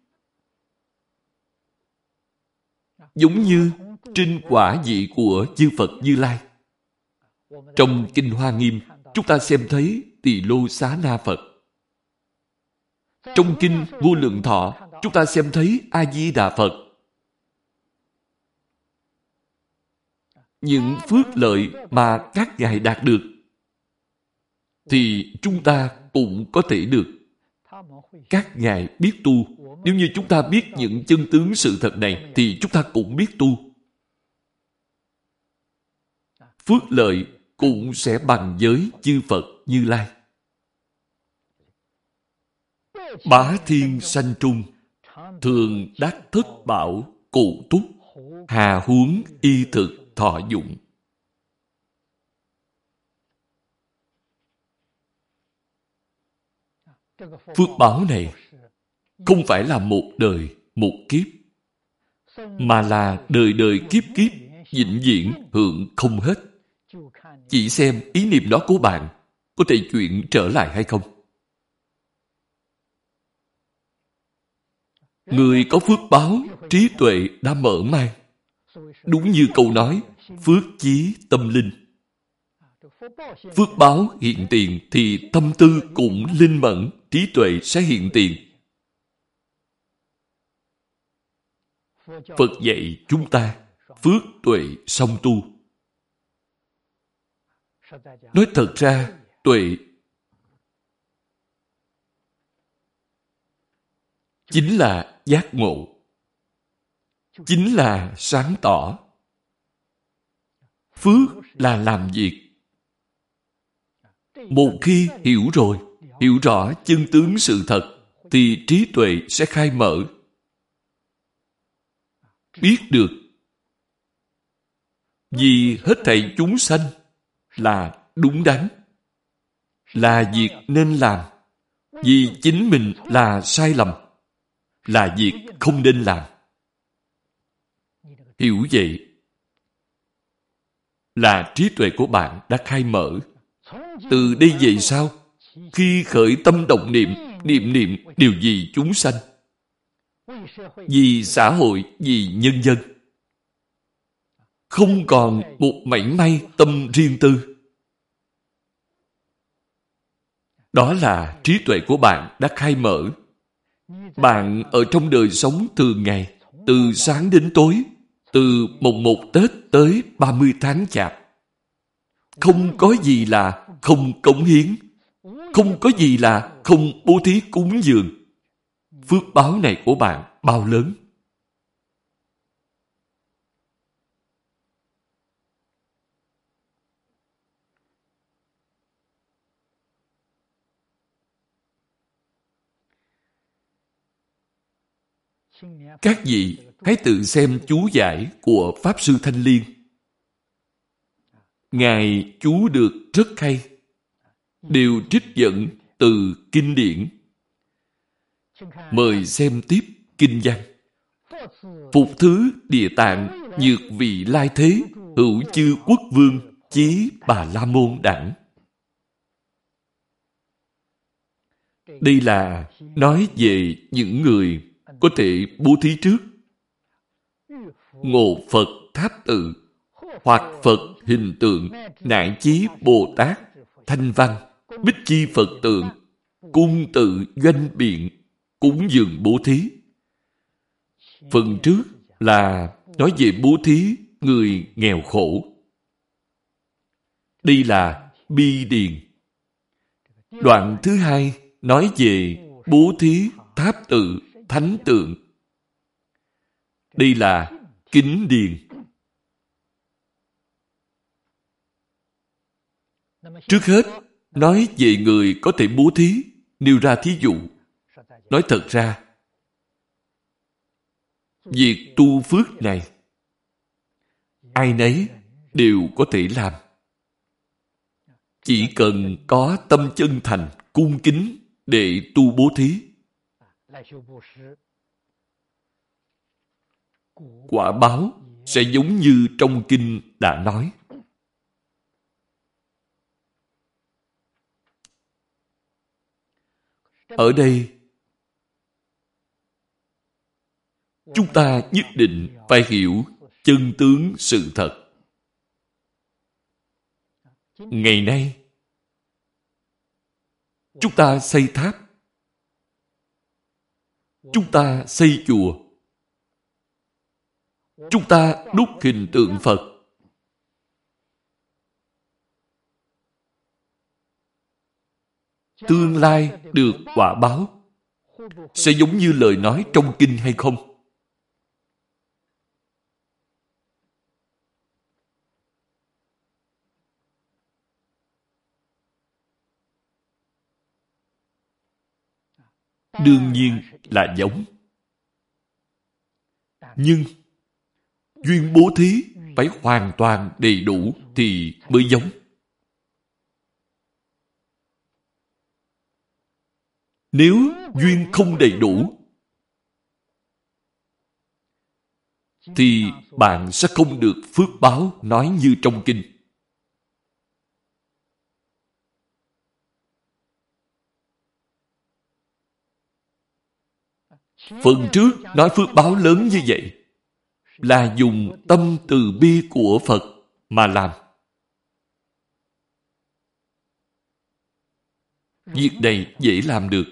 giống như trinh quả vị của chư Phật Như Lai. Trong Kinh Hoa Nghiêm, chúng ta xem thấy Tỳ Lô Xá Na Phật. Trong Kinh Vô Lượng Thọ, chúng ta xem thấy A-di-đà Phật. Những phước lợi mà các ngài đạt được thì chúng ta cũng có thể được. Các ngài biết tu nếu như chúng ta biết những chân tướng sự thật này thì chúng ta cũng biết tu. Phước lợi cũng sẽ bằng giới chư Phật Như Lai. Bá thiên sanh trung, thường đắc thất bảo, cụ túc, hà huống y thực thọ dụng. Phước báo này không phải là một đời, một kiếp, mà là đời đời kiếp kiếp, vĩnh viễn hưởng không hết. Chỉ xem ý niệm đó của bạn có thể chuyển trở lại hay không. Người có phước báo, trí tuệ đã mở mang. Đúng như câu nói, phước chí tâm linh. Phước báo hiện tiền thì tâm tư cũng linh mẫn, trí tuệ sẽ hiện tiền. Phật dạy chúng ta phước tuệ song tu. Nói thật ra, tuệ chính là giác ngộ, chính là sáng tỏ. Phước là làm việc. Một khi hiểu rồi, hiểu rõ chân tướng sự thật, thì trí tuệ sẽ khai mở. Biết được vì hết thảy chúng sanh là đúng đắn, là việc nên làm, vì chính mình là sai lầm, là việc không nên làm. Hiểu vậy là trí tuệ của bạn đã khai mở. Từ đây về sau, khi khởi tâm động niệm, niệm niệm điều gì chúng sanh, vì xã hội, vì nhân dân, không còn một mảy may tâm riêng tư. Đó là trí tuệ của bạn đã khai mở. Bạn ở trong đời sống thường ngày, từ sáng đến tối, từ mùng một Tết tới 30 tháng chạp. Không có gì là không cống hiến, không có gì là không bố thí cúng dường. Phước báo này của bạn bao lớn. Các vị hãy tự xem chú giải của Pháp Sư Thanh Liên. Ngài chú được rất hay, đều trích dẫn từ kinh điển. Mời xem tiếp kinh văn. Phục thứ địa tạng nhược vị lai thế hữu chư quốc vương chí bà la môn đẳng. Đây là nói về những người có thể bố thí trước. Ngộ Phật tháp tự, hoặc Phật hình tượng, nại chí Bồ Tát, thanh văn, bích chi Phật tượng, cung tự doanh biện, cúng dường bố thí. Phần trước là nói về bố thí người nghèo khổ. Đây là bi điền. Đoạn thứ hai nói về bố thí tháp tự thánh tượng. Đây là kính điền. Trước hết, nói về người có thể bố thí, nêu ra thí dụ. Nói thật ra, việc tu phước này, ai nấy đều có thể làm. Chỉ cần có tâm chân thành, cung kính để tu bố thí quả báo sẽ giống như trong kinh đã nói. Ở đây, chúng ta nhất định phải hiểu chân tướng sự thật. Ngày nay, chúng ta xây tháp Chúng ta xây chùa. Chúng ta đúc hình tượng Phật. Tương lai được quả báo sẽ giống như lời nói trong kinh hay không? Đương nhiên là giống. Nhưng duyên bố thí phải hoàn toàn đầy đủ thì mới giống. Nếu duyên không đầy đủ, thì bạn sẽ không được phước báo nói như trong kinh. Phần trước nói phước báo lớn như vậy là dùng tâm từ bi của Phật mà làm. Việc này dễ làm được.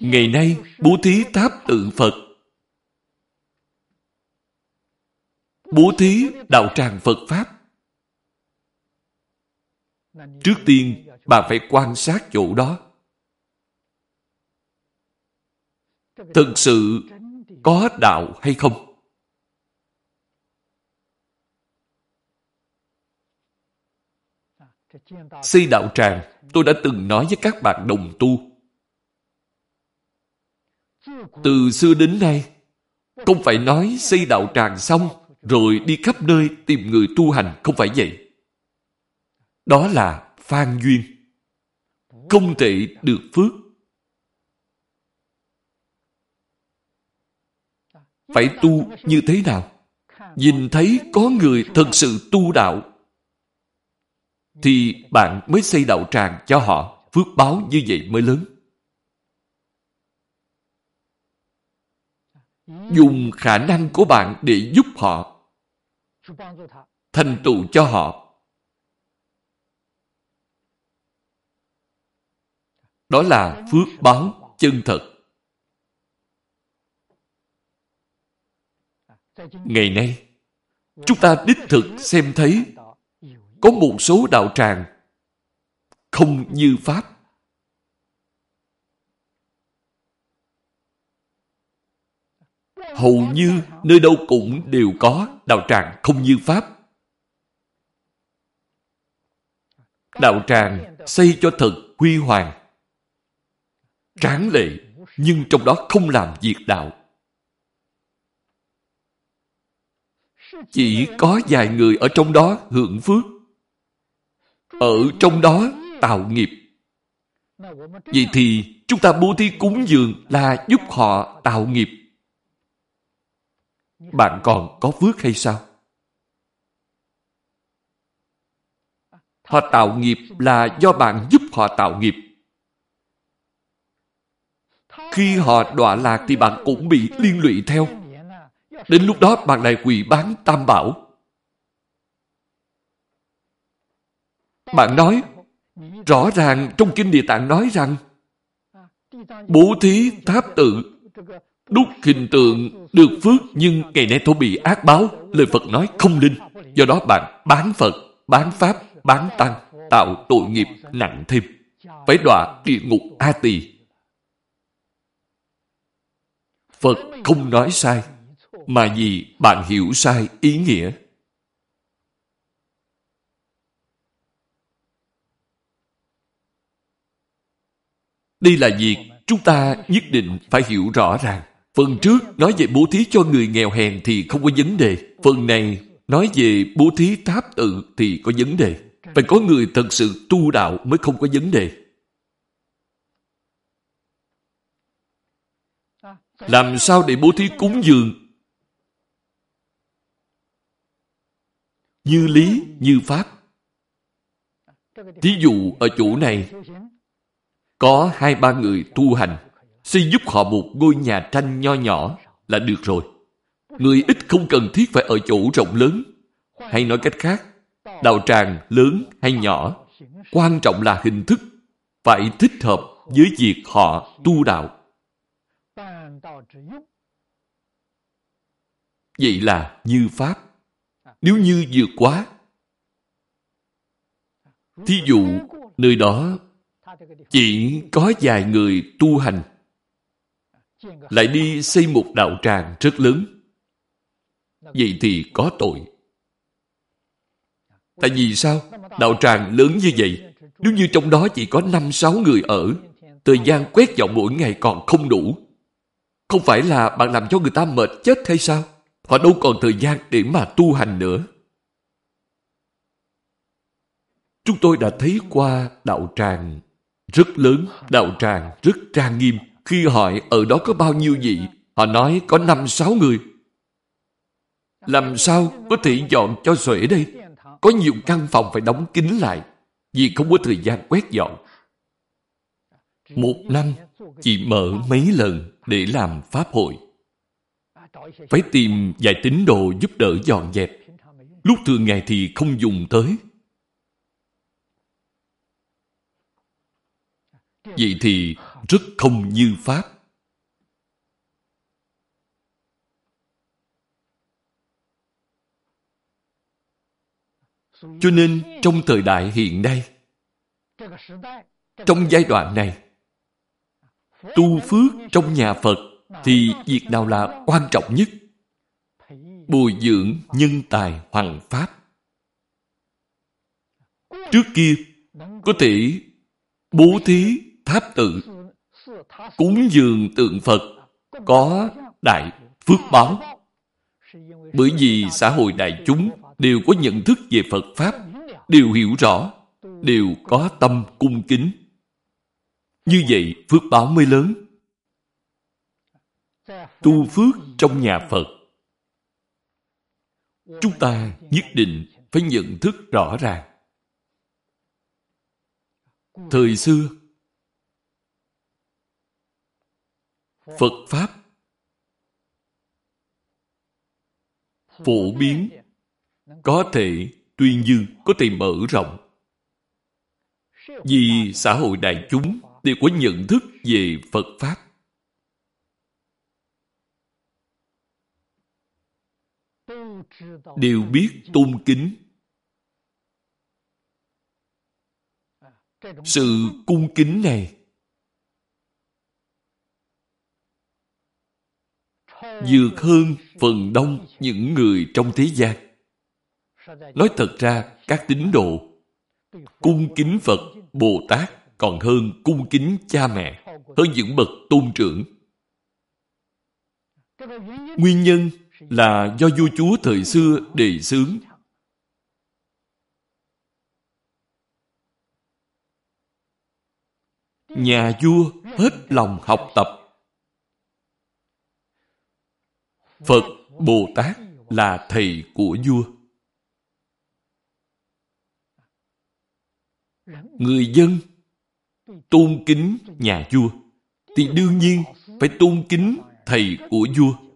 Ngày nay, bố thí tháp tự Phật. Bố thí đạo tràng Phật Pháp. Trước tiên, bạn phải quan sát chỗ đó. Thực sự có đạo hay không? Xây đạo tràng, tôi đã từng nói với các bạn đồng tu. Từ xưa đến nay, không phải nói xây đạo tràng xong rồi đi khắp nơi tìm người tu hành, không phải vậy. Đó là phan duyên. Không thể được phước. Phải tu như thế nào? Nhìn thấy có người thật sự tu đạo, thì bạn mới xây đạo tràng cho họ. Phước báo như vậy mới lớn. Dùng khả năng của bạn để giúp họ. Thành tựu cho họ. Đó là phước báo chân thật. Ngày nay, chúng ta đích thực xem thấy có một số đạo tràng không như Pháp. Hầu như nơi đâu cũng đều có đạo tràng không như Pháp. Đạo tràng xây cho thật huy hoàng, tráng lệ, nhưng trong đó không làm việc đạo. Chỉ có vài người ở trong đó hưởng phước ở trong đó tạo nghiệp. Vậy thì chúng ta bố thí cúng dường là giúp họ tạo nghiệp. Bạn còn có phước hay sao? Họ tạo nghiệp là do bạn giúp họ tạo nghiệp. Khi họ đọa lạc thì bạn cũng bị liên lụy theo. Đến lúc đó bạn lại quỳ bán tam bảo. Bạn nói, rõ ràng trong Kinh Địa Tạng nói rằng bố thí tháp tự đúc hình tượng được phước nhưng ngày nay tôi bị ác báo lời Phật nói không linh. Do đó bạn bán Phật bán Pháp bán Tăng tạo tội nghiệp nặng thêm. Phải đọa địa ngục A Tỳ. Phật không nói sai mà vì bạn hiểu sai ý nghĩa Đây là việc chúng ta nhất định phải hiểu rõ ràng. Phần trước nói về bố thí cho người nghèo hèn thì không có vấn đề. Phần này nói về bố thí tháp tự thì có vấn đề. Phải có người thật sự tu đạo mới không có vấn đề. Làm sao để bố thí cúng dường? Như lý, như pháp. Thí dụ ở chỗ này có hai ba người tu hành, xây giúp họ một ngôi nhà tranh nho nhỏ là được rồi. Người ít không cần thiết phải ở chỗ rộng lớn. Hay nói cách khác, đạo tràng lớn hay nhỏ, quan trọng là hình thức, phải thích hợp với việc họ tu đạo. Vậy là như Pháp. Nếu như vượt quá, thí dụ nơi đó chỉ có vài người tu hành lại đi xây một đạo tràng rất lớn. Vậy thì có tội. Tại vì sao? Đạo tràng lớn như vậy, nếu như trong đó chỉ có năm sáu người ở, thời gian quét dọn mỗi ngày còn không đủ. Không phải là bạn làm cho người ta mệt chết hay sao? Họ đâu còn thời gian để mà tu hành nữa. Chúng tôi đã thấy qua đạo tràng rất lớn, đạo tràng rất trang nghiêm. Khi hỏi ở đó có bao nhiêu vị, họ nói có năm sáu người. Làm sao có thể dọn cho xuể đây? Có nhiều căn phòng phải đóng kín lại, vì không có thời gian quét dọn. Một năm chỉ mở mấy lần để làm pháp hội. Phải tìm vài tín đồ giúp đỡ dọn dẹp. Lúc thường ngày thì không dùng tới. vậy thì rất không như Pháp. Cho nên trong thời đại hiện nay, trong giai đoạn này, tu phước trong nhà Phật thì việc nào là quan trọng nhất? Bồi dưỡng nhân tài hoàng Pháp. Trước kia, có thể bố thí tháp tự, cúng dường tượng Phật, có đại phước báo. Bởi vì xã hội đại chúng đều có nhận thức về Phật Pháp, đều hiểu rõ, đều có tâm cung kính. Như vậy, phước báo mới lớn. Tu phước trong nhà Phật. Chúng ta nhất định phải nhận thức rõ ràng. Thời xưa, Phật Pháp phổ biến có thể tuyên dương, có thể mở rộng. Vì xã hội đại chúng đều có nhận thức về Phật Pháp. Đều biết tôn kính. Sự cung kính này dược hơn phần đông những người trong thế gian. Nói thật ra, các tín đồ cung kính Phật, Bồ Tát còn hơn cung kính cha mẹ, hơn những bậc tôn trưởng. Nguyên nhân là do vua chúa thời xưa đề xướng. Nhà vua hết lòng học tập Phật, Bồ Tát là thầy của vua. Người dân tôn kính nhà vua thì đương nhiên phải tôn kính thầy của vua.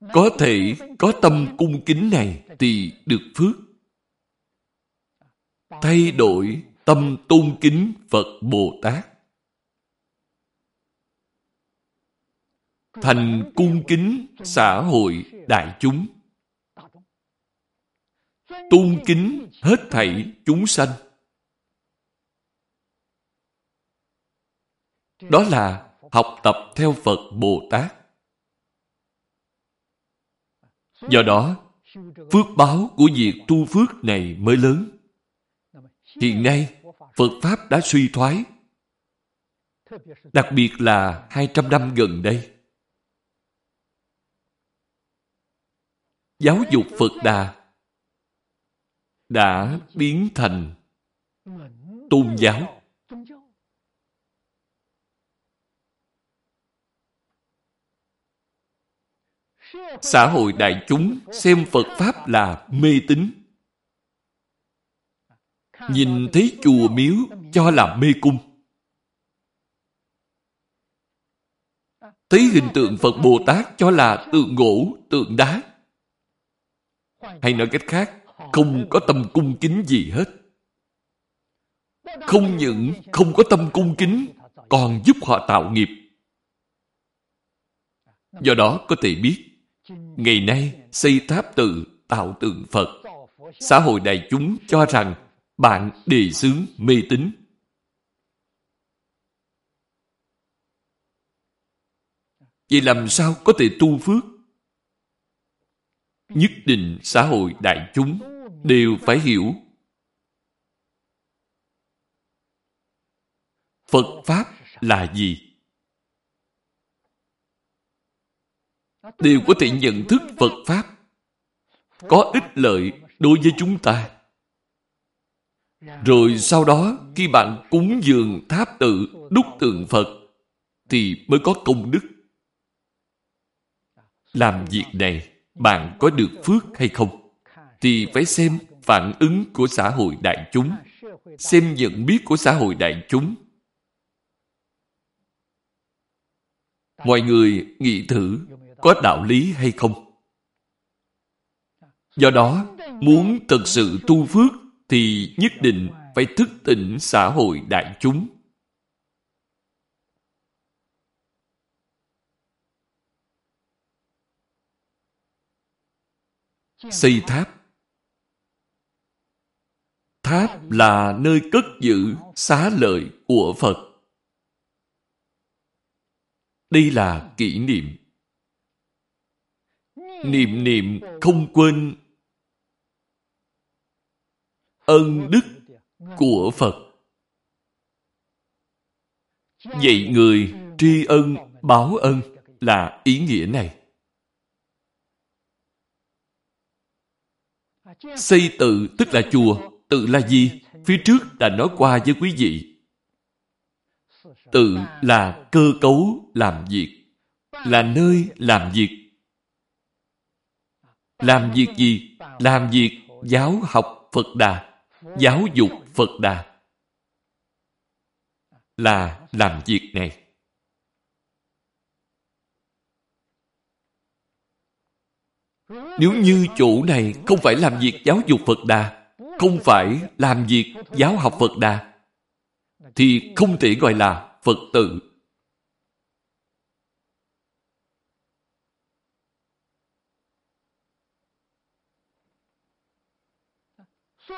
Có thể có tâm cung kính này thì được phước. Thay đổi tâm tôn kính Phật Bồ Tát. Thành cung kính xã hội đại chúng. Tôn kính hết thảy chúng sanh. Đó là học tập theo phật bồ tát do đó, phước báo của việc tu phước này mới lớn hiện nay, phật pháp đã suy thoái, đặc biệt là 200 năm gần đây giáo dục Phật Đà đã biến thành tôn giáo. Xã hội đại chúng xem Phật Pháp là mê tín. Nhìn thấy chùa miếu cho là mê cung. Thấy hình tượng Phật Bồ Tát cho là tượng gỗ, tượng đá. Hay nói cách khác, không có tâm cung kính gì hết. Không những không có tâm cung kính, còn giúp họ tạo nghiệp. Do đó có thể biết, ngày nay, xây tháp tự, tạo tượng Phật. Xã hội đại chúng cho rằng bạn đề xướng mê tín. Vậy làm sao có thể tu phước? nhất định xã hội đại chúng đều phải hiểu Phật Pháp là gì? Đều có thể nhận thức Phật Pháp có ích lợi đối với chúng ta. Rồi sau đó, khi bạn cúng dường tháp tự, đúc tượng Phật, thì mới có công đức. Làm việc này bạn có được phước hay không thì phải xem phản ứng của xã hội đại chúng xem nhận biết của xã hội đại chúng mọi người nghĩ thử có đạo lý hay không do đó, Muốn thật sự tu phước thì nhất định phải thức tỉnh xã hội đại chúng. Xây tháp Tháp là nơi cất giữ xá lợi của Phật. Đây là kỷ niệm. Niệm niệm không quên ân đức của Phật. vậy người tri ân báo ân là ý nghĩa này. Xây tự tức là chùa. Tự là gì? Phía trước đã nói qua với quý vị. Tự là cơ cấu làm việc. Là nơi làm việc. Làm việc gì? Làm việc giáo học Phật Đà. Giáo dục Phật Đà. Là làm việc này. Nếu như chủ này không phải làm việc giáo dục Phật Đà, không phải làm việc giáo học Phật Đà, thì không thể gọi là Phật tử.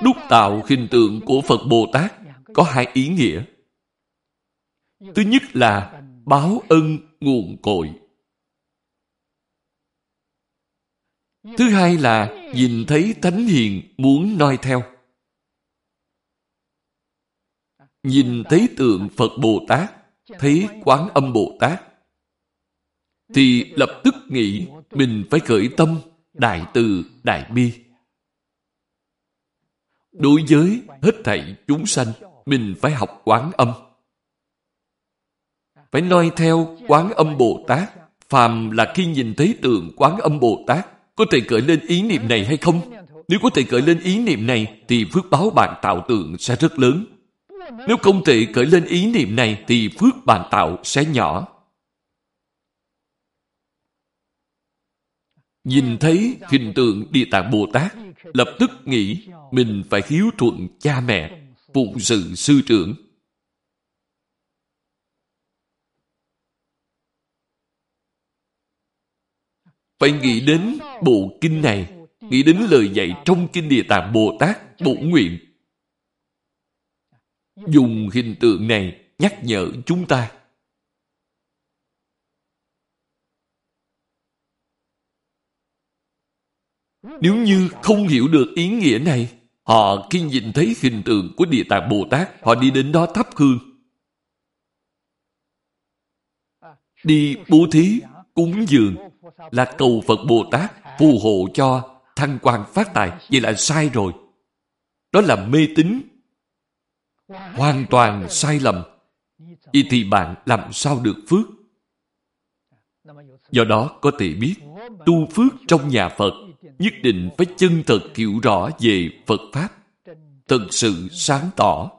Đúc tạo hình tượng của Phật Bồ Tát có hai ý nghĩa. Thứ nhất là báo ân nguồn cội. Thứ hai là nhìn thấy Thánh Hiền muốn noi theo. Nhìn thấy tượng Phật Bồ Tát, thấy Quán Âm Bồ Tát, thì lập tức nghĩ mình phải khởi tâm đại từ đại bi. Đối với hết thảy chúng sanh, mình phải học quán âm. Phải noi theo quán âm Bồ Tát. Phàm là khi nhìn thấy tượng quán âm Bồ Tát, có thể cởi lên ý niệm này hay không? Nếu có thể cởi lên ý niệm này, thì phước báo bạn tạo tượng sẽ rất lớn. Nếu không thể cởi lên ý niệm này, thì phước bạn tạo sẽ nhỏ. Nhìn thấy hình tượng Địa Tạng Bồ Tát, lập tức nghĩ mình phải hiếu thuận cha mẹ, phụng sự sư trưởng. Phải nghĩ đến bộ kinh này, nghĩ đến lời dạy trong kinh Địa Tạng Bồ Tát bổ nguyện. Dùng hình tượng này nhắc nhở chúng ta. Nếu như không hiểu được ý nghĩa này, họ khi nhìn thấy hình tượng của Địa Tạng Bồ Tát, họ đi đến đó thắp hương. Đi bố thí, cúng dường, là cầu Phật Bồ Tát phù hộ cho thăng quan phát tài. Vậy là sai rồi. Đó là mê tín. Hoàn toàn sai lầm. Vậy thì bạn làm sao được phước? Do đó có thể biết, tu phước trong nhà Phật nhất định phải chân thật hiểu rõ về Phật Pháp, thật sự sáng tỏ.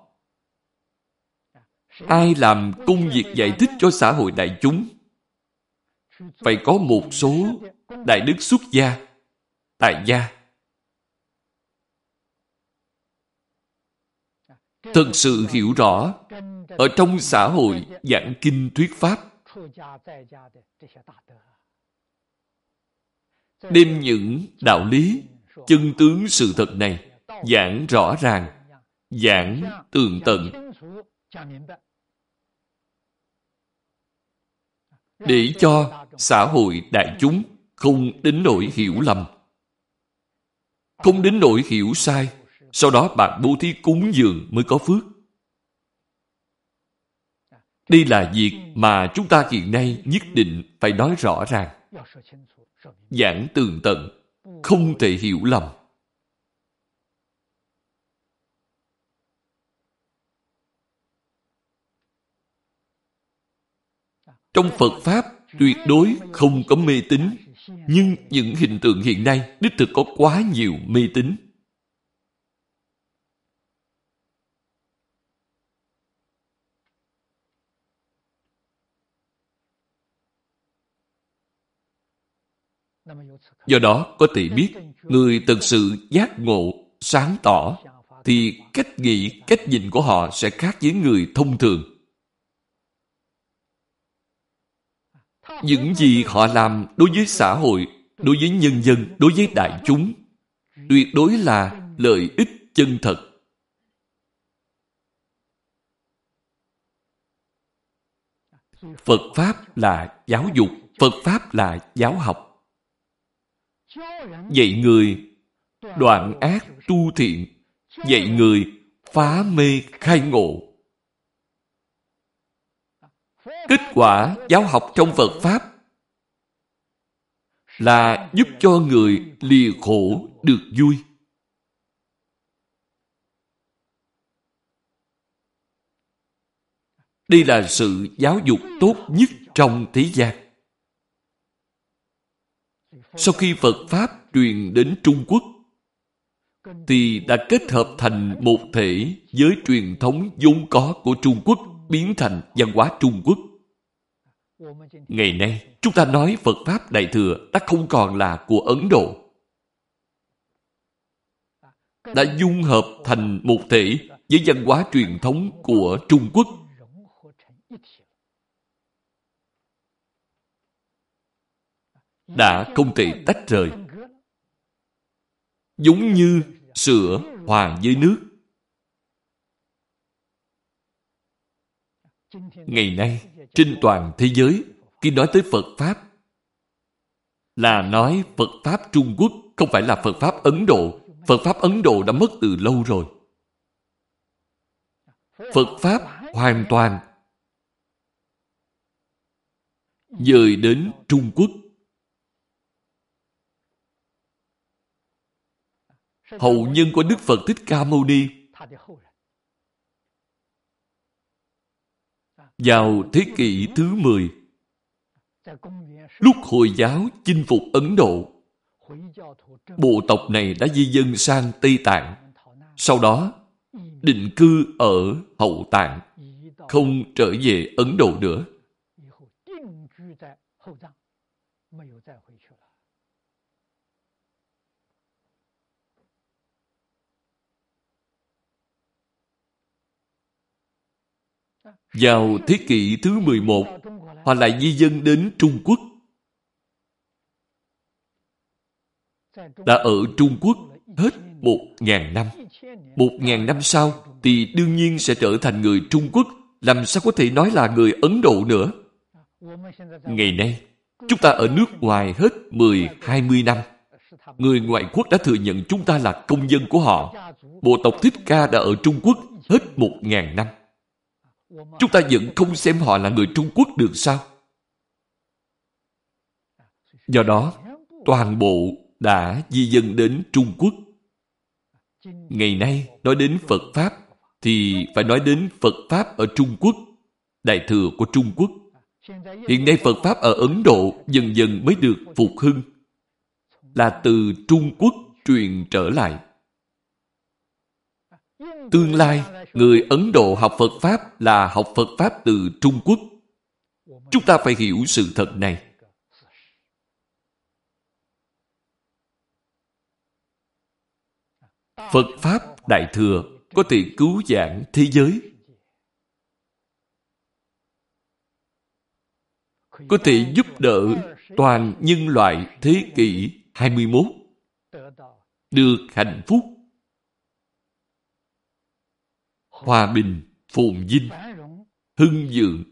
Ai làm công việc giải thích cho xã hội đại chúng phải có một số đại đức xuất gia, tại gia. Thật sự hiểu rõ ở trong xã hội giảng kinh thuyết pháp đem những đạo lý chân tướng sự thật này giảng rõ ràng giảng tường tận để cho xã hội đại chúng không đến nỗi hiểu lầm. Không đến nỗi hiểu sai, sau đó bạn bố thí cúng dường mới có phước. Đây là việc mà chúng ta hiện nay nhất định phải nói rõ ràng. Giảng tường tận, không thể hiểu lầm. Trong Phật Pháp tuyệt đối không có mê tín. Nhưng những hình tượng hiện nay đích thực có quá nhiều mê tín. Do đó có thể biết người thực sự giác ngộ, sáng tỏ thì cách nghĩ, cách nhìn của họ sẽ khác với người thông thường. Những gì họ làm đối với xã hội, đối với nhân dân, đối với đại chúng, tuyệt đối là lợi ích chân thật. Phật Pháp là giáo dục, Phật Pháp là giáo học. Dạy người đoạn ác tu thiện, dạy người phá mê khai ngộ. Kết quả giáo học trong Phật Pháp là giúp cho người lìa khổ được vui. Đây là sự giáo dục tốt nhất trong thế gian. Sau khi Phật Pháp truyền đến Trung Quốc, thì đã kết hợp thành một thể với truyền thống vốn có của Trung Quốc biến thành văn hóa Trung Quốc. Ngày nay, chúng ta nói Phật Pháp Đại Thừa đã không còn là của Ấn Độ. Đã dung hợp thành một thể với văn hóa truyền thống của Trung Quốc. Đã không thể tách rời. Giống như sữa hòa với nước. Ngày nay, trên toàn thế giới, khi nói tới Phật Pháp, là nói Phật Pháp Trung Quốc, không phải là Phật Pháp Ấn Độ. Phật Pháp Ấn Độ đã mất từ lâu rồi. Phật Pháp hoàn toàn dời đến Trung Quốc. Hậu nhân của Đức Phật Thích Ca Mâu Ni. Vào thế kỷ thứ 10 lúc Hồi giáo chinh phục Ấn Độ, bộ tộc này đã di dân sang Tây Tạng. Sau đó, định cư ở Hậu Tạng, không trở về Ấn Độ nữa. Vào thế kỷ thứ 11, họ lại di dân đến Trung Quốc. Đã ở Trung Quốc hết một ngàn năm. Một ngàn năm sau thì đương nhiên sẽ trở thành người Trung Quốc, làm sao có thể nói là người Ấn Độ nữa. Ngày nay, chúng ta ở nước ngoài hết 10-20 năm. Người ngoại quốc đã thừa nhận chúng ta là công dân của họ. Bộ tộc Thích Ca đã ở Trung Quốc hết một ngàn năm. Chúng ta vẫn không xem họ là người Trung Quốc được sao? Do đó, toàn bộ đã di dân đến Trung Quốc. Ngày nay, nói đến Phật Pháp, thì phải nói đến Phật Pháp ở Trung Quốc, Đại Thừa của Trung Quốc. Hiện nay Phật Pháp ở Ấn Độ dần dần mới được phục hưng, là từ Trung Quốc truyền trở lại. Tương lai, người Ấn Độ học Phật Pháp là học Phật Pháp từ Trung Quốc. Chúng ta phải hiểu sự thật này. Phật Pháp Đại Thừa có thể cứu giảng thế giới. Có thể giúp đỡ toàn nhân loại thế kỷ 21 được hạnh phúc hòa bình, phồn vinh, hưng vượng.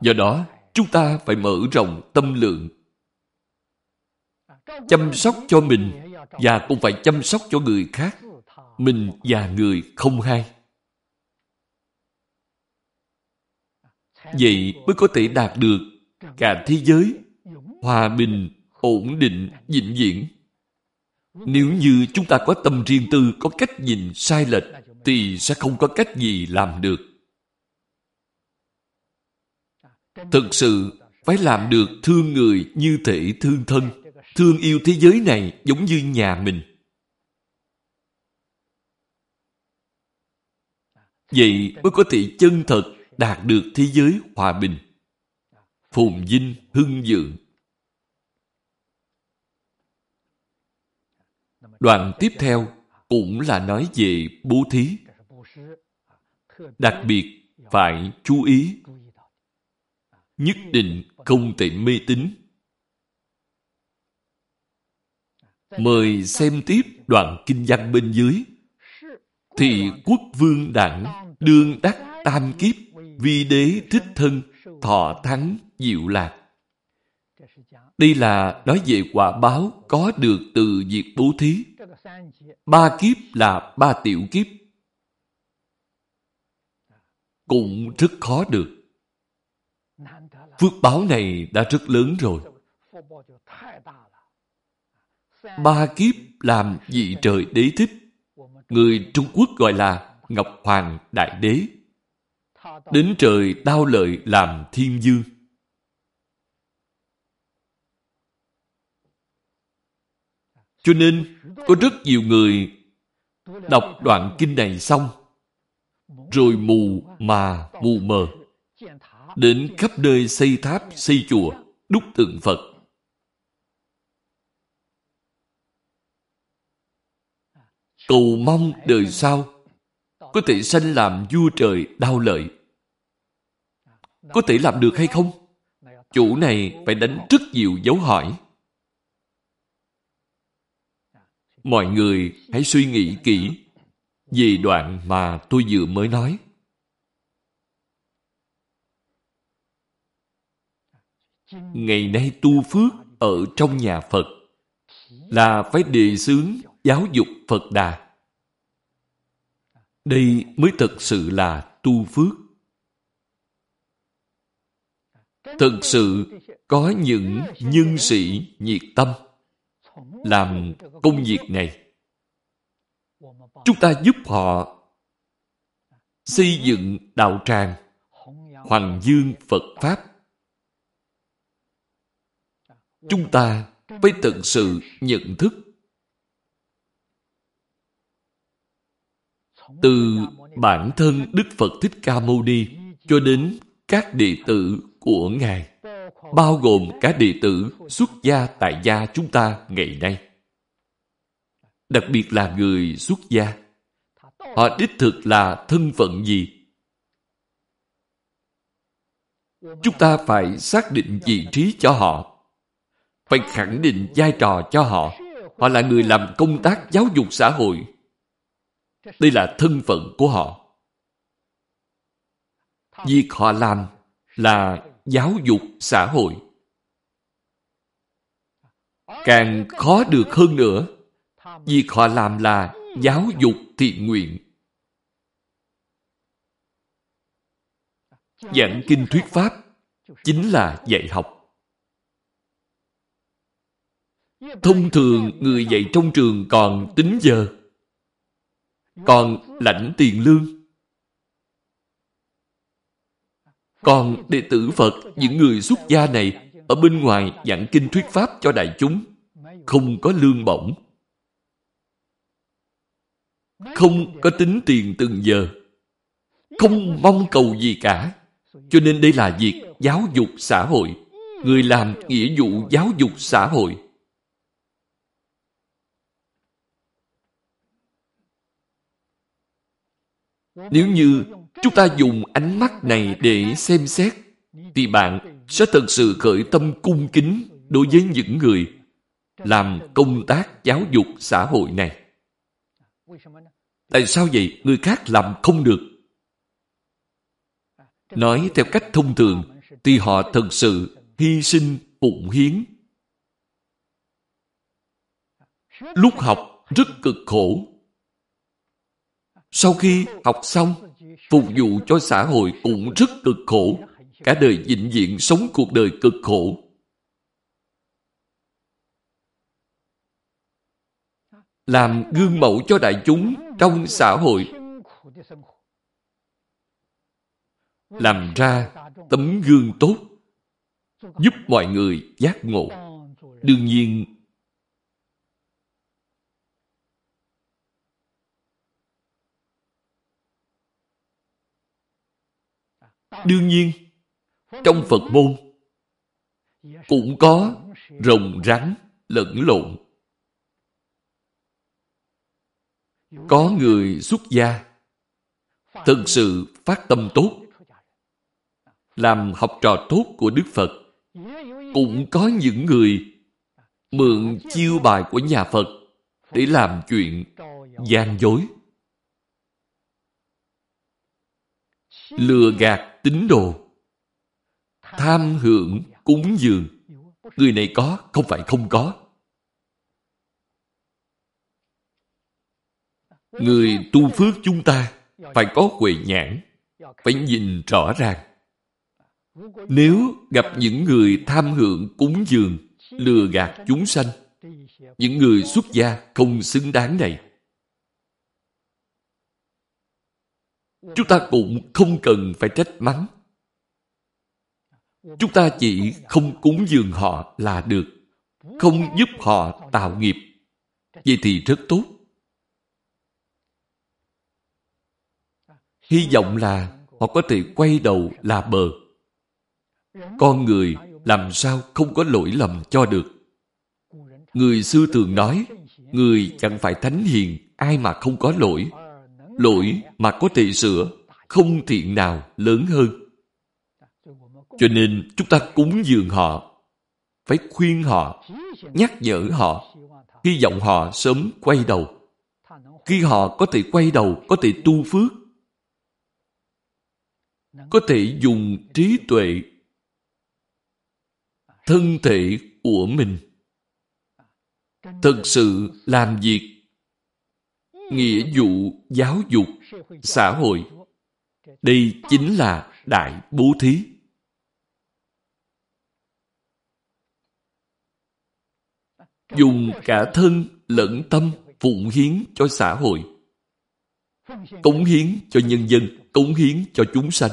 Do đó, chúng ta phải mở rộng tâm lượng, chăm sóc cho mình và cũng phải chăm sóc cho người khác, mình và người không hai, Vậy mới có thể đạt được cả thế giới hòa bình, ổn định, vĩnh viễn. Nếu như chúng ta có tâm riêng tư, có cách nhìn sai lệch, thì sẽ không có cách gì làm được. Thực sự, phải làm được thương người như thể thương thân, thương yêu thế giới này giống như nhà mình. Vậy mới có thể chân thật đạt được thế giới hòa bình. phồn vinh, hưng vượng. Đoạn tiếp theo cũng là nói về bố thí. Đặc biệt phải chú ý, nhất định không thể mê tín. Mời xem tiếp đoạn kinh văn bên dưới. Thị quốc vương đẳng, đương đắc tam kiếp, vi đế thích thân, thọ thắng, diệu lạc. Đây là nói về quả báo có được từ việc bố thí. Ba kiếp là ba tiểu kiếp. Cũng rất khó được. Phước báo này đã rất lớn rồi. Ba kiếp làm vị trời đế thích. Người Trung Quốc gọi là Ngọc Hoàng Đại Đế. Đến trời đao lợi làm thiên dương. Cho nên, có rất nhiều người đọc đoạn kinh này xong, rồi mù mà mù mờ, đến khắp nơi xây tháp, xây chùa, đúc tượng Phật. Cầu mong đời sau có thể sanh làm vua trời đau lợi. Có thể làm được hay không? Chủ này phải đánh rất nhiều dấu hỏi. Mọi người hãy suy nghĩ kỹ về đoạn mà tôi vừa mới nói. Ngày nay tu phước ở trong nhà Phật là phải đề xướng giáo dục Phật Đà. Đây mới thật sự là tu phước. Thật sự có những nhân sĩ nhiệt tâm làm công việc này. Chúng ta giúp họ xây dựng đạo tràng Hoàng Dương Phật Pháp. Chúng ta phải tận sự nhận thức từ bản thân Đức Phật Thích Ca Mâu Ni cho đến các đệ tử của Ngài, bao gồm cả đệ tử xuất gia tại gia chúng ta ngày nay. Đặc biệt là người xuất gia. Họ đích thực là thân phận gì? Chúng ta phải xác định vị trí cho họ. Phải khẳng định vai trò cho họ. Họ là người làm công tác giáo dục xã hội. Đây là thân phận của họ. Việc họ làm là giáo dục xã hội. Càng khó được hơn nữa, việc họ làm là giáo dục thiện nguyện. Giảng kinh thuyết pháp chính là dạy học. Thông thường người dạy trong trường còn tính giờ, còn lãnh tiền lương Còn đệ tử Phật, những người xuất gia này, ở bên ngoài giảng kinh thuyết pháp cho đại chúng, không có lương bổng. Không có tính tiền từng giờ. Không mong cầu gì cả. Cho nên đây là việc giáo dục xã hội. Người làm nghĩa vụ giáo dục xã hội. Nếu như chúng ta dùng ánh mắt này để xem xét, thì bạn sẽ thật sự khởi tâm cung kính đối với những người làm công tác giáo dục xã hội này. Tại sao vậy? Người khác làm không được. Nói theo cách thông thường, thì họ thật sự hy sinh phụng hiến. Lúc học rất cực khổ. Sau khi học xong, phục vụ cho xã hội cũng rất cực khổ. Cả đời vĩnh viễn sống cuộc đời cực khổ. Làm gương mẫu cho đại chúng trong xã hội. Làm ra tấm gương tốt, giúp mọi người giác ngộ. Đương nhiên Đương nhiên, trong Phật môn, cũng có rồng rắn lẫn lộn. Có người xuất gia, thực sự phát tâm tốt, làm học trò tốt của Đức Phật. Cũng có những người mượn chiêu bài của nhà Phật để làm chuyện gian dối. Lừa gạt tín đồ, tham hưởng cúng dường. Người này có, không phải không có. Người tu phước chúng ta phải có huệ nhãn, phải nhìn rõ ràng. Nếu gặp những người tham hưởng cúng dường, lừa gạt chúng sanh, những người xuất gia không xứng đáng này, chúng ta cũng không cần phải trách mắng. Chúng ta chỉ không cúng dường họ là được, không giúp họ tạo nghiệp. Vậy thì rất tốt. Hy vọng là họ có thể quay đầu là bờ. Con người làm sao không có lỗi lầm cho được. Người xưa thường nói, người chẳng phải thánh hiền, ai mà không có lỗi. Lỗi mà có thể sửa, không thiện nào lớn hơn. Cho nên chúng ta cúng dường họ, phải khuyên họ, nhắc nhở họ, hy vọng họ sớm quay đầu. Khi họ có thể quay đầu, có thể tu phước, có thể dùng trí tuệ thân thể của mình. thực sự làm việc nghĩa vụ giáo dục xã hội. đây chính là đại bố thí. dùng cả thân lẫn tâm phụng hiến cho xã hội cống hiến cho nhân dân cống hiến cho chúng sanh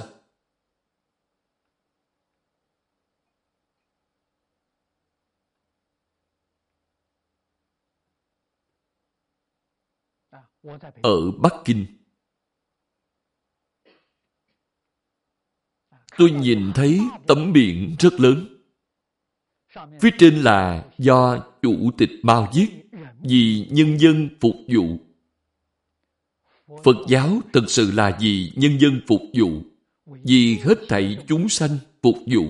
ở Bắc Kinh. Tôi nhìn thấy tấm biển rất lớn. Phía trên là do chủ tịch Mao viết vì nhân dân phục vụ. Phật giáo thực sự là vì nhân dân phục vụ, vì hết thảy chúng sanh phục vụ.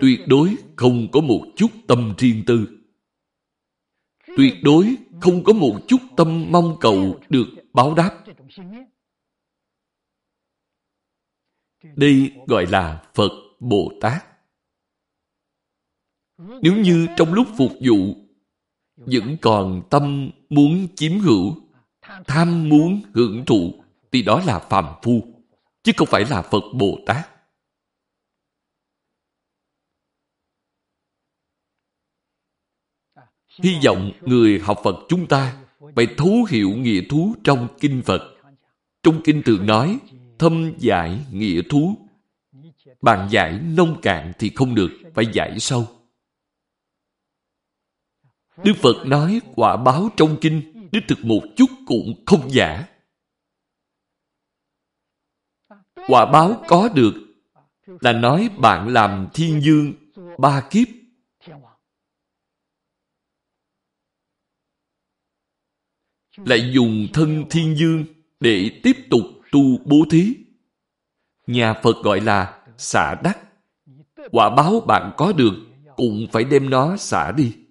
Tuyệt đối không có một chút tâm riêng tư. Tuyệt đối không có một chút tâm mong cầu được báo đáp. Đây gọi là Phật Bồ Tát. Nếu như trong lúc phục vụ vẫn còn tâm muốn chiếm hữu, tham muốn hưởng thụ, thì đó là phàm phu, chứ không phải là Phật Bồ Tát. Hy vọng người học Phật chúng ta phải thấu hiểu nghĩa thú trong kinh Phật. Trong kinh thường nói, thâm giải nghĩa thú. Bạn giải nông cạn thì không được, phải giải sâu. Đức Phật nói quả báo trong kinh đích thực một chút cũng không giả. Quả báo có được là nói bạn làm thiên dương ba kiếp lại dùng thân thiên dương để tiếp tục tu bố thí. Nhà Phật gọi là xả đắc. Quả báo bạn có được cũng phải đem nó xả đi.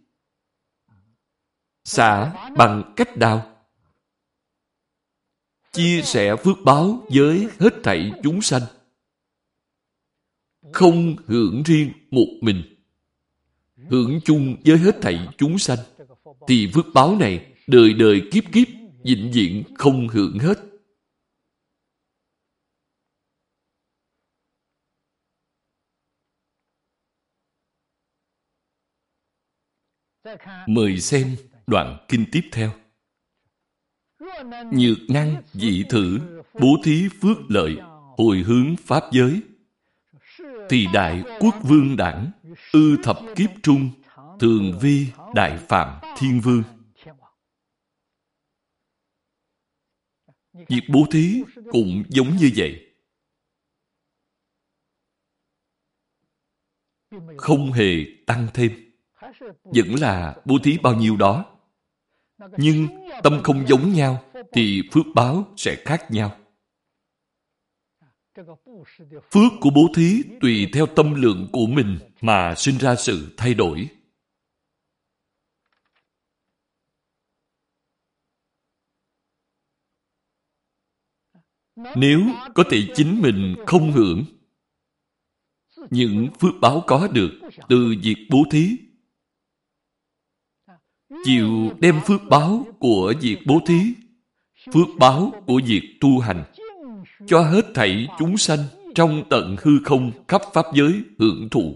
Xả bằng cách nào? Chia sẻ phước báo với hết thảy chúng sanh. Không hưởng riêng một mình. Hưởng chung với hết thảy chúng sanh. Thì phước báo này đời đời kiếp kiếp, vĩnh viễn không hưởng hết. Mời xem đoạn kinh tiếp theo. Nhược năng dị thử, bố thí phước lợi, hồi hướng pháp giới. Thì đại quốc vương đảng, ư thập kiếp trung, thường vi đại phạm thiên vương. Việc bố thí cũng giống như vậy. không hề tăng thêm. Vẫn là bố thí bao nhiêu đó. Nhưng tâm không giống nhau thì phước báo sẽ khác nhau. Phước của bố thí tùy theo tâm lượng của mình mà sinh ra sự thay đổi. Nếu có thể chính mình không hưởng những phước báo có được từ việc bố thí, chịu đem phước báo của việc bố thí, phước báo của việc tu hành, cho hết thảy chúng sanh trong tận hư không khắp pháp giới hưởng thụ.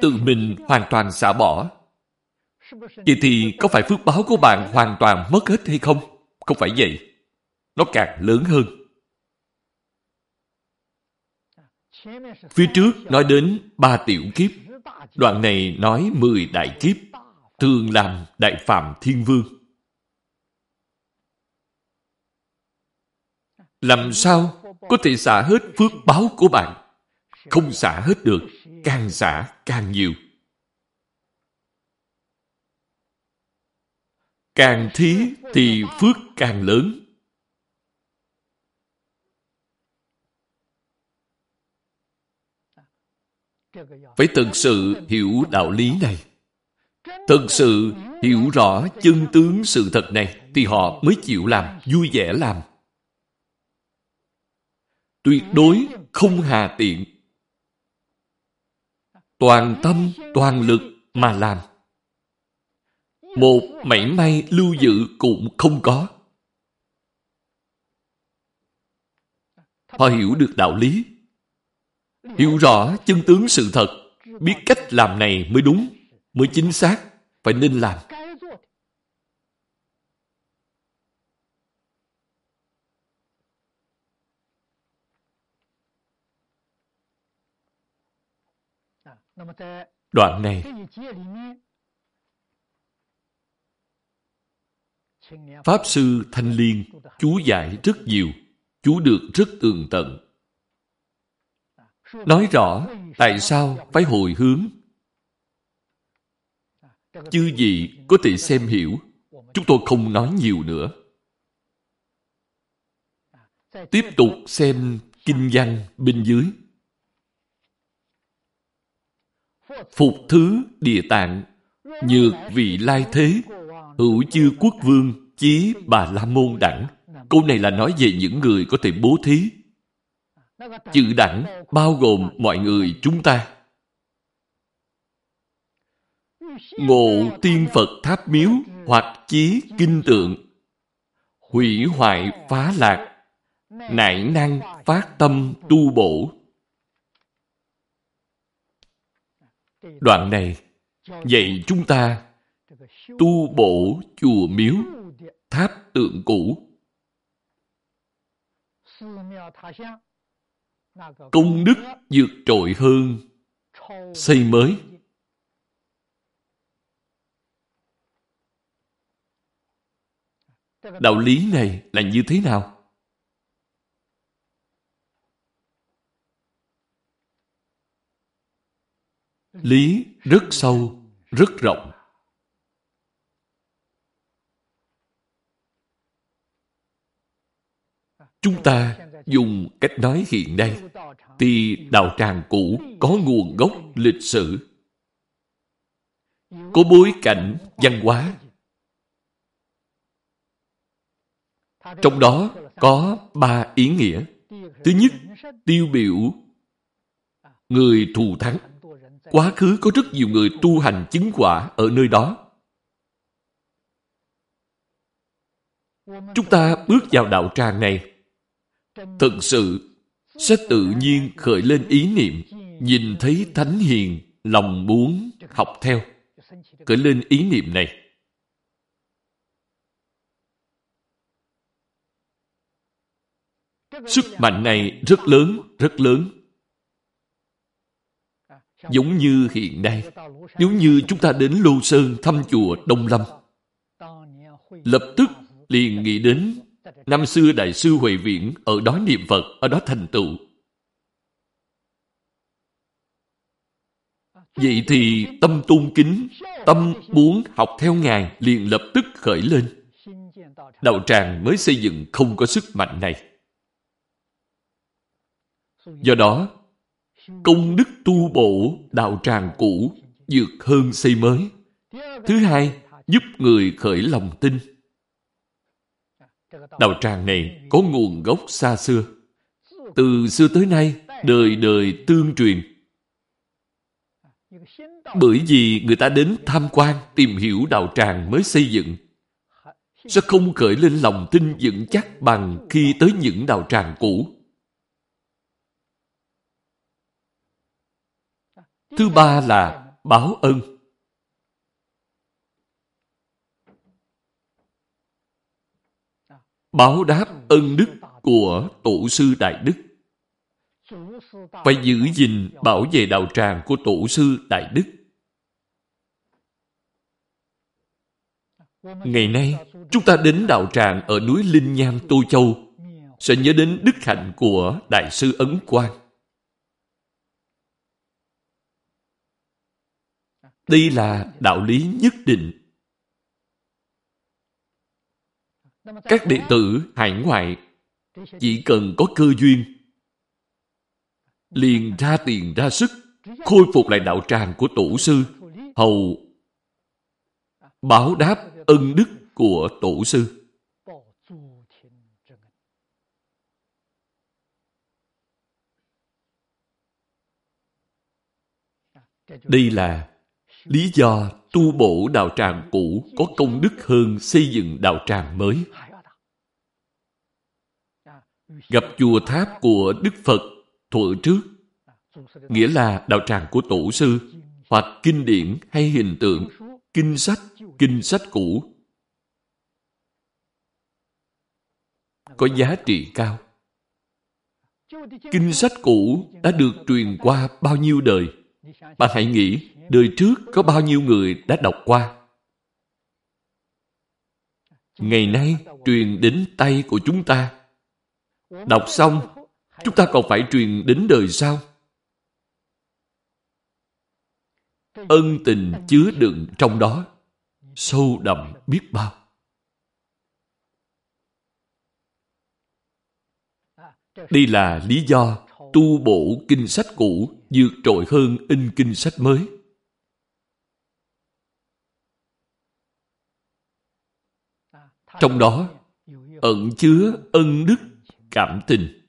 Tự mình hoàn toàn xả bỏ. Vậy thì có phải phước báo của bạn hoàn toàn mất hết hay không? Không phải vậy. Nó càng lớn hơn. Phía trước nói đến ba tiểu kiếp. Đoạn này nói mười đại kiếp. Thường làm đại phạm thiên vương. Làm sao có thể xả hết phước báo của bạn? Không xả hết được, càng xả càng nhiều. Càng thí thì phước càng lớn. Phải thực sự hiểu đạo lý này. Thực sự hiểu rõ chân tướng sự thật này thì họ mới chịu làm, vui vẻ làm tuyệt đối không hà tiện. Toàn tâm, toàn lực mà làm. Một mảy may lưu dự cũng không có. Họ hiểu được đạo lý. Hiểu rõ chân tướng sự thật. Biết cách làm này mới đúng, mới chính xác, phải nên làm. Đoạn này Pháp Sư Thanh Liên chú giải rất nhiều, chú được rất tường tận. Nói rõ tại sao phải hồi hướng. Chư gì có thể xem hiểu, chúng tôi không nói nhiều nữa. Tiếp tục xem kinh văn bên dưới. Phục thứ địa tạng, nhược vị lai thế, hữu chư quốc vương, chí bà la môn đẳng. Câu này là nói về những người có thể bố thí. Chữ đẳng bao gồm mọi người chúng ta. Ngộ tiên Phật tháp miếu hoặc chí kinh tượng, hủy hoại phá lạc, nại năng phát tâm tu bổ Đoạn này dạy chúng ta tu bổ chùa miếu, tháp tượng cũ. Công đức vượt trội hơn xây mới. Đạo lý này là như thế nào? lý rất sâu, rất rộng. Chúng ta dùng cách nói hiện nay thì đạo tràng cũ có nguồn gốc lịch sử, có bối cảnh văn hóa. Trong đó có ba ý nghĩa. Thứ nhất, tiêu biểu. Người thù thắng. Quá khứ có rất nhiều người tu hành chứng quả ở nơi đó. Chúng ta bước vào đạo tràng này, thật sự sẽ tự nhiên khởi lên ý niệm nhìn thấy thánh hiền lòng muốn học theo. Khởi lên ý niệm này. Sức mạnh này rất lớn rất lớn Giống như hiện nay, nếu như chúng ta đến Lô Sơn thăm chùa Đông Lâm, lập tức liền nghĩ đến năm xưa Đại sư Huệ Viễn ở đó niệm Phật, ở đó thành tựu. Vậy thì tâm tôn kính, tâm muốn học theo Ngài liền lập tức khởi lên. Đạo tràng mới xây dựng không có sức mạnh này. Do đó, công đức tu bổ đạo tràng cũ vượt hơn xây mới. Thứ hai, giúp người khởi lòng tin. Đạo tràng này có nguồn gốc xa xưa. Từ xưa tới nay, đời đời tương truyền. Bởi vì người ta đến tham quan, tìm hiểu đạo tràng mới xây dựng. Sẽ không khởi lên lòng tin vững chắc bằng khi tới những đạo tràng cũ. Thứ ba là báo ân. Báo đáp ân đức của Tổ sư Đại Đức. Phải giữ gìn bảo vệ đạo tràng của Tổ sư Đại Đức. Ngày nay, chúng ta đến đạo tràng ở núi Linh Nham Tô Châu sẽ nhớ đến đức hạnh của Đại sư Ấn Quang. Đây là đạo lý nhất định. Các đệ tử hải ngoại chỉ cần có cơ duyên, liền ra tiền ra sức, khôi phục lại đạo tràng của tổ sư, hầu báo đáp ân đức của tổ sư đây là Lý do tu bổ đạo tràng cũ có công đức hơn xây dựng đạo tràng mới. Gặp chùa tháp của Đức Phật thuở trước, nghĩa là đạo tràng của tổ sư, hoặc kinh điển hay hình tượng, kinh sách, kinh sách cũ. Có giá trị cao. Kinh sách cũ đã được truyền qua bao nhiêu đời? Bạn hãy nghĩ đời trước có bao nhiêu người đã đọc qua. Ngày nay truyền đến tay của chúng ta. Đọc xong, chúng ta còn phải truyền đến đời sau. Ân tình chứa đựng trong đó, sâu đậm biết bao. Đây là lý do tu bổ kinh sách cũ vượt trội hơn in kinh sách mới. Trong đó ẩn chứa ân đức, cảm tình.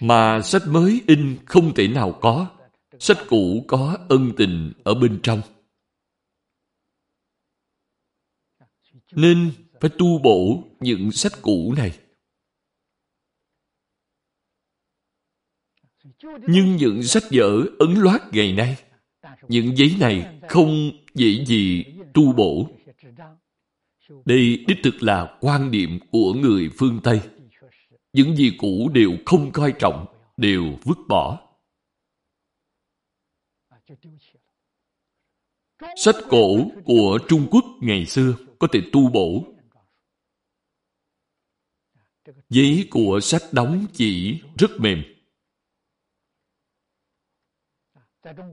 Mà sách mới in không thể nào có. Sách cũ có ân tình ở bên trong. Nên phải tu bổ những sách cũ này. Nhưng những sách vở ấn loát ngày nay, những giấy này không dễ gì tu bổ. Đây đích thực là quan điểm của người phương Tây. Những gì cũ đều không coi trọng, đều vứt bỏ. Sách cổ của Trung Quốc ngày xưa có thể tu bổ. Giấy của sách đóng chỉ rất mềm.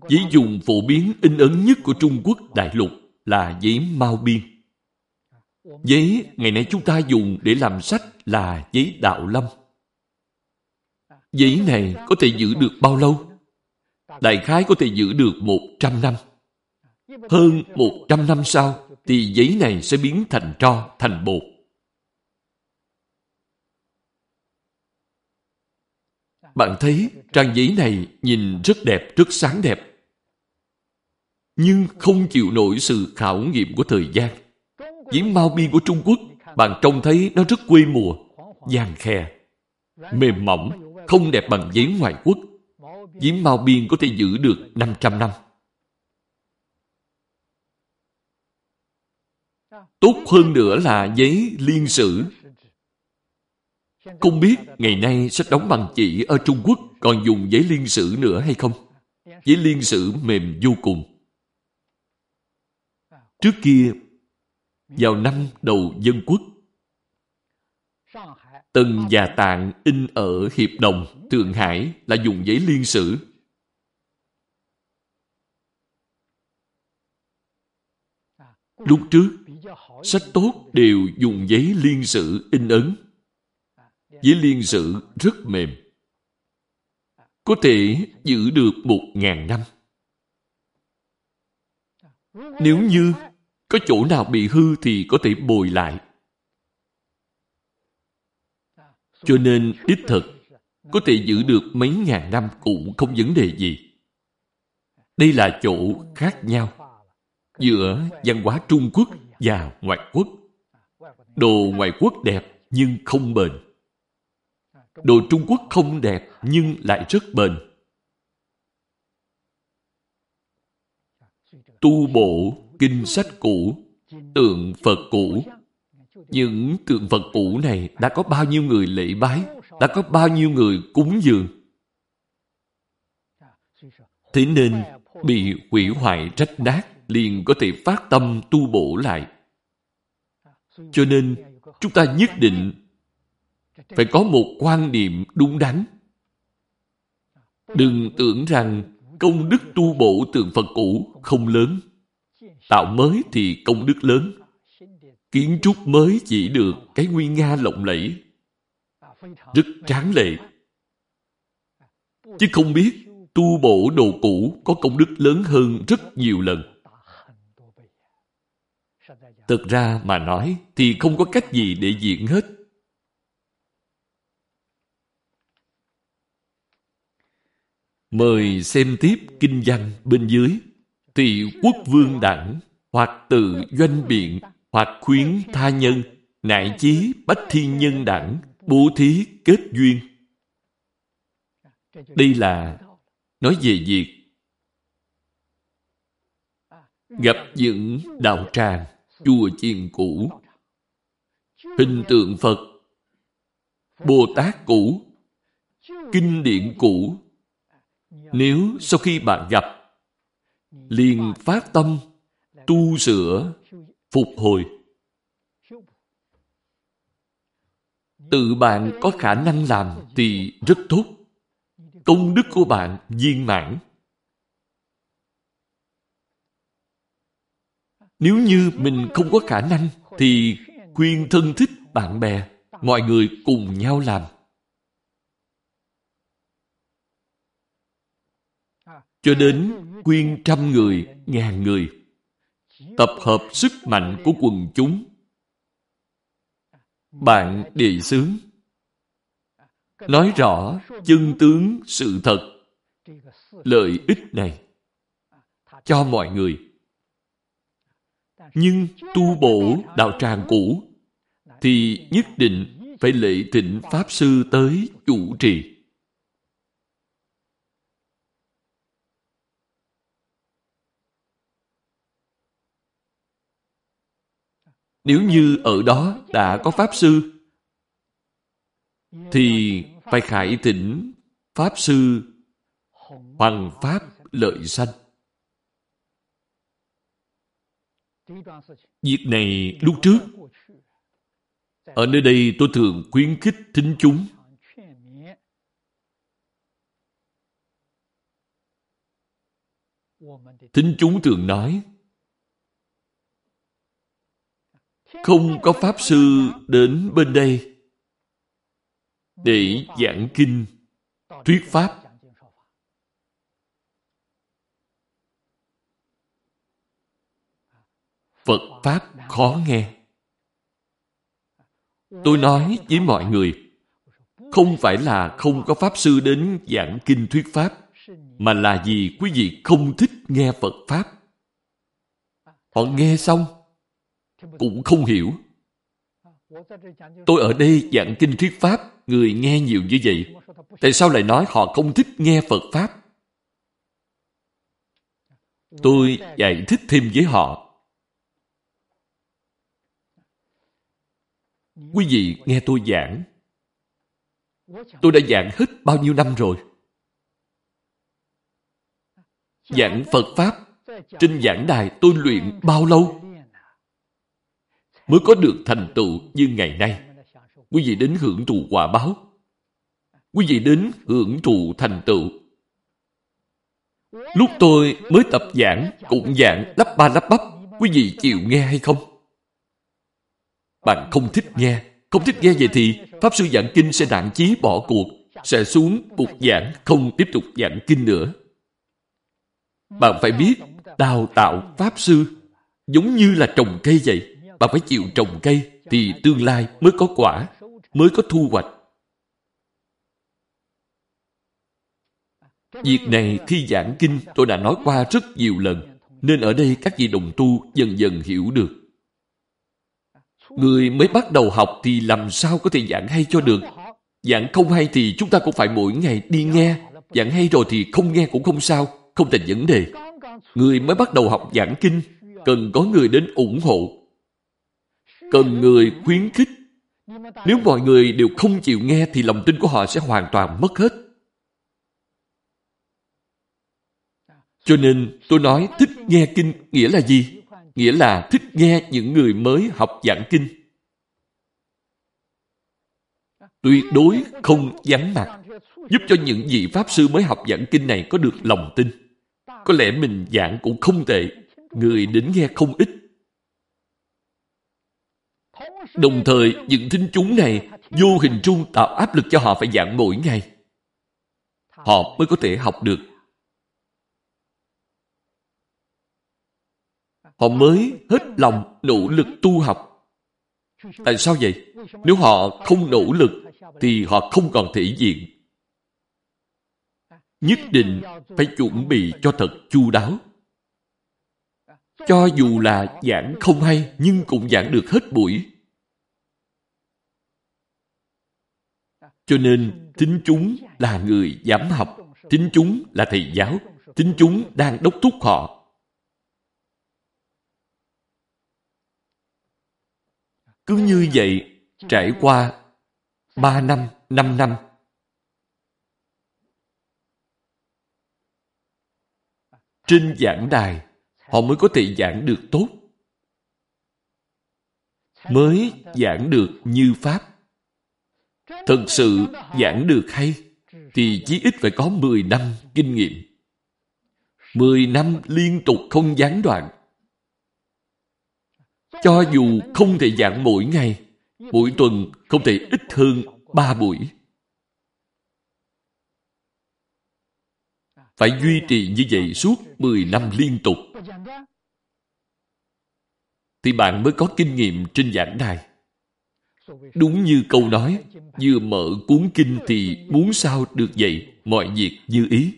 Giấy dùng phổ biến in ấn nhất của Trung Quốc đại lục là giấy Mao Biên. Giấy ngày nay chúng ta dùng để làm sách là giấy đạo lâm. Giấy này có thể giữ được bao lâu? Đại khái có thể giữ được một trăm năm. Hơn một trăm năm sau thì giấy này sẽ biến thành tro, thành bột. Bạn thấy trang giấy này nhìn rất đẹp, rất sáng đẹp. Nhưng không chịu nổi sự khảo nghiệm của thời gian. Giấy mao biên của Trung Quốc, bạn trông thấy nó rất quê mùa, vàng khe, mềm mỏng, không đẹp bằng giấy ngoại quốc. Giấy mao biên có thể giữ được 500 năm. Tốt hơn nữa là giấy liên sử không biết ngày nay sách đóng bằng chỉ ở Trung Quốc còn dùng giấy liên sử nữa hay không? Giấy liên sử mềm vô cùng. Trước kia, vào năm đầu dân quốc. Tân già Tạng in ở Hiệp Đồng, Thượng Hải là dùng giấy liên sử. Lúc trước, sách tốt đều dùng giấy liên sử in ấn. Giấy liên sử rất mềm. Có thể giữ được một ngàn năm. Nếu như có chỗ nào bị hư thì có thể bồi lại. Cho nên đích thực, có thể giữ được mấy ngàn năm cũng không vấn đề gì. Đây là chỗ khác nhau giữa văn hóa Trung Quốc và ngoại quốc. Đồ ngoại quốc đẹp nhưng không bền. Đồ Trung Quốc không đẹp nhưng lại rất bền. Tu bổ kinh sách cũ, tượng Phật cũ. Những tượng Phật cũ này đã có bao nhiêu người lễ bái, đã có bao nhiêu người cúng dường. Thế nên bị hủy hoại trách nát liền có thể phát tâm tu bổ lại. Cho nên, chúng ta nhất định phải có một quan niệm đúng đắn. Đừng tưởng rằng công đức tu bổ tượng Phật cũ không lớn. Tạo mới thì công đức lớn. Kiến trúc mới chỉ được cái nguy nga lộng lẫy. Rất tráng lệ. Chứ không biết tu bổ đồ cũ có công đức lớn hơn rất nhiều lần. Thực ra mà nói thì không có cách gì để diễn hết. Mời xem tiếp kinh văn bên dưới. Tỳ quốc vương đẳng, hoặc tự doanh biện, hoặc khuyến tha nhân, nại chí bách thiên nhân đẳng, bố thí kết duyên. Đây là nói về việc gặp những đạo tràng, chùa chiền cũ, hình tượng Phật, Bồ Tát cũ, kinh điển cũ. Nếu sau khi bạn gặp, liền phát tâm, tu sửa, phục hồi, tự bạn có khả năng làm thì rất tốt công đức của bạn viên mãn. Nếu như mình không có khả năng, thì khuyên thân thích bạn bè, mọi người cùng nhau làm. Cho đến quyên trăm người, ngàn người, tập hợp sức mạnh của quần chúng. Bạn đề xướng nói rõ chân tướng sự thật lợi ích này cho mọi người. Nhưng tu bổ đạo tràng cũ thì nhất định phải lệ thịnh pháp sư tới chủ trì. Nếu như ở đó đã có pháp sư, thì phải khải tỉnh Pháp Sư Hoàng Pháp Lợi Sanh. Việc này lúc trước, ở nơi đây tôi thường khuyến khích thính chúng Thính chúng thường nói Không có Pháp Sư đến bên đây để giảng kinh, thuyết pháp. Phật Pháp khó nghe. Tôi nói với mọi người, không phải là không có Pháp Sư đến giảng kinh thuyết Pháp, mà là vì quý vị không thích nghe Phật Pháp. Họ nghe xong, cũng không hiểu. Tôi ở đây giảng kinh thuyết Pháp, người nghe nhiều như vậy. Tại sao lại nói họ không thích nghe Phật Pháp? Tôi giải thích thêm với họ. Quý vị nghe tôi giảng. Tôi đã giảng hết bao nhiêu năm rồi. Giảng Phật Pháp trên giảng đài tôi luyện bao lâu? Mới có được thành tựu như ngày nay. Quý vị đến hưởng thụ quả báo. Quý vị đến hưởng thụ thành tựu. Lúc tôi mới tập giảng, cũng giảng lắp ba lắp bắp, Quý vị chịu nghe hay không? Bạn không thích nghe. Không thích nghe vậy thì Pháp Sư giảng kinh sẽ nản chí bỏ cuộc, sẽ xuống cuộc giảng, không tiếp tục giảng kinh nữa. Bạn phải biết đào tạo Pháp Sư giống như là trồng cây vậy. Bạn phải chịu trồng cây thì tương lai mới có quả, mới có thu hoạch. Việc này khi giảng kinh tôi đã nói qua rất nhiều lần, nên ở đây các vị đồng tu dần dần hiểu được. Người mới bắt đầu học thì làm sao có thể giảng hay cho được. Giảng không hay thì chúng ta cũng phải mỗi ngày đi nghe. Giảng hay rồi thì không nghe cũng không sao, không thành vấn đề. Người mới bắt đầu học giảng kinh, cần có người đến ủng hộ. Cần người khuyến khích. Nếu mọi người đều không chịu nghe thì lòng tin của họ sẽ hoàn toàn mất hết. Cho nên tôi nói thích nghe kinh nghĩa là gì? Nghĩa là thích nghe những người mới học giảng kinh. Tuyệt đối không vắng mặt, giúp cho những vị Pháp Sư mới học giảng kinh này có được lòng tin. Có lẽ mình giảng cũng không tệ, người đến nghe không ít. Đồng thời, những thính chúng này vô hình trung tạo áp lực cho họ phải giảng mỗi ngày. Họ mới có thể học được họ mới hết lòng nỗ lực tu học. Tại sao vậy? Nếu họ không nỗ lực, thì họ không còn thể diện. Nhất định phải chuẩn bị cho thật chu đáo. Cho dù là giảng không hay, nhưng cũng giảng được hết buổi. Cho nên, chính chúng là người dám học, chính chúng là thầy giáo, chính chúng đang đốc thúc họ Cứ như vậy, trải qua 3 năm, 5 năm. Trên giảng đài, họ mới có thể giảng được tốt. Mới giảng được như Pháp. Thật sự giảng được hay, thì chí ít phải có 10 năm kinh nghiệm. 10 năm liên tục không gián đoạn. Cho dù không thể giảng mỗi ngày, mỗi tuần không thể ít hơn ba buổi. Phải duy trì như vậy suốt 10 năm liên tục. Thì bạn mới có kinh nghiệm trên giảng đài. Đúng như câu nói, vừa mở cuốn kinh thì muốn sao được vậy, mọi việc như ý.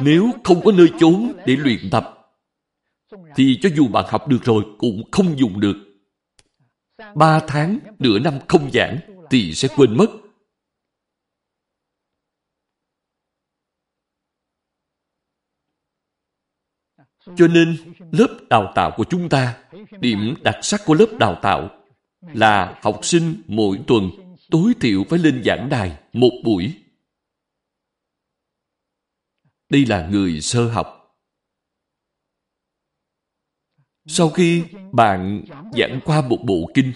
Nếu không có nơi chốn để luyện tập, thì cho dù bạn học được rồi cũng không dùng được. Ba tháng, nửa năm không giảng thì sẽ quên mất. Cho nên, lớp đào tạo của chúng ta, điểm đặc sắc của lớp đào tạo là học sinh mỗi tuần tối thiểu phải lên giảng đài một buổi. Đây là người sơ học. Sau khi bạn giảng qua một bộ kinh,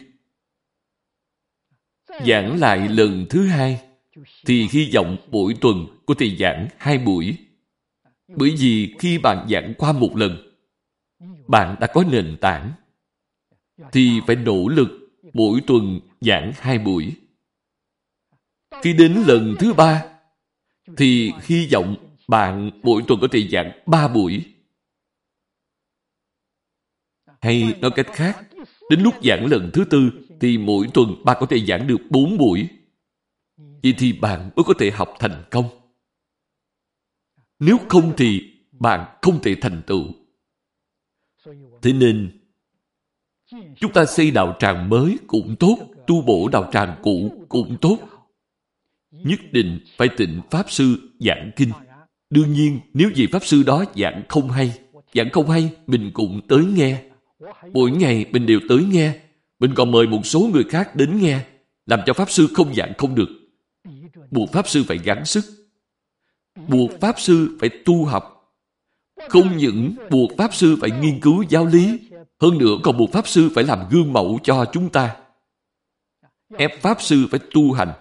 giảng lại lần thứ hai, thì hy vọng mỗi tuần có thể giảng hai buổi. Bởi vì khi bạn giảng qua một lần, bạn đã có nền tảng, thì phải nỗ lực mỗi tuần giảng hai buổi. Khi đến lần thứ ba, thì hy vọng bạn mỗi tuần có thể giảng ba buổi. Hay nói cách khác, đến lúc giảng lần thứ tư thì mỗi tuần bạn có thể giảng được bốn buổi. Vậy thì bạn mới có thể học thành công. Nếu không thì bạn không thể thành tựu. Thế nên, chúng ta xây đạo tràng mới cũng tốt, tu bổ đạo tràng cũ cũng tốt. Nhất định phải tịnh Pháp Sư giảng kinh. Đương nhiên, nếu vị Pháp Sư đó giảng không hay, giảng không hay, mình cũng tới nghe. Mỗi ngày mình đều tới nghe. Mình còn mời một số người khác đến nghe, làm cho Pháp Sư không giảng không được. Buộc Pháp Sư phải gắng sức. Buộc Pháp Sư phải tu học. Không những buộc Pháp Sư phải nghiên cứu giáo lý, hơn nữa còn buộc Pháp Sư phải làm gương mẫu cho chúng ta. Ép Pháp Sư phải tu hành.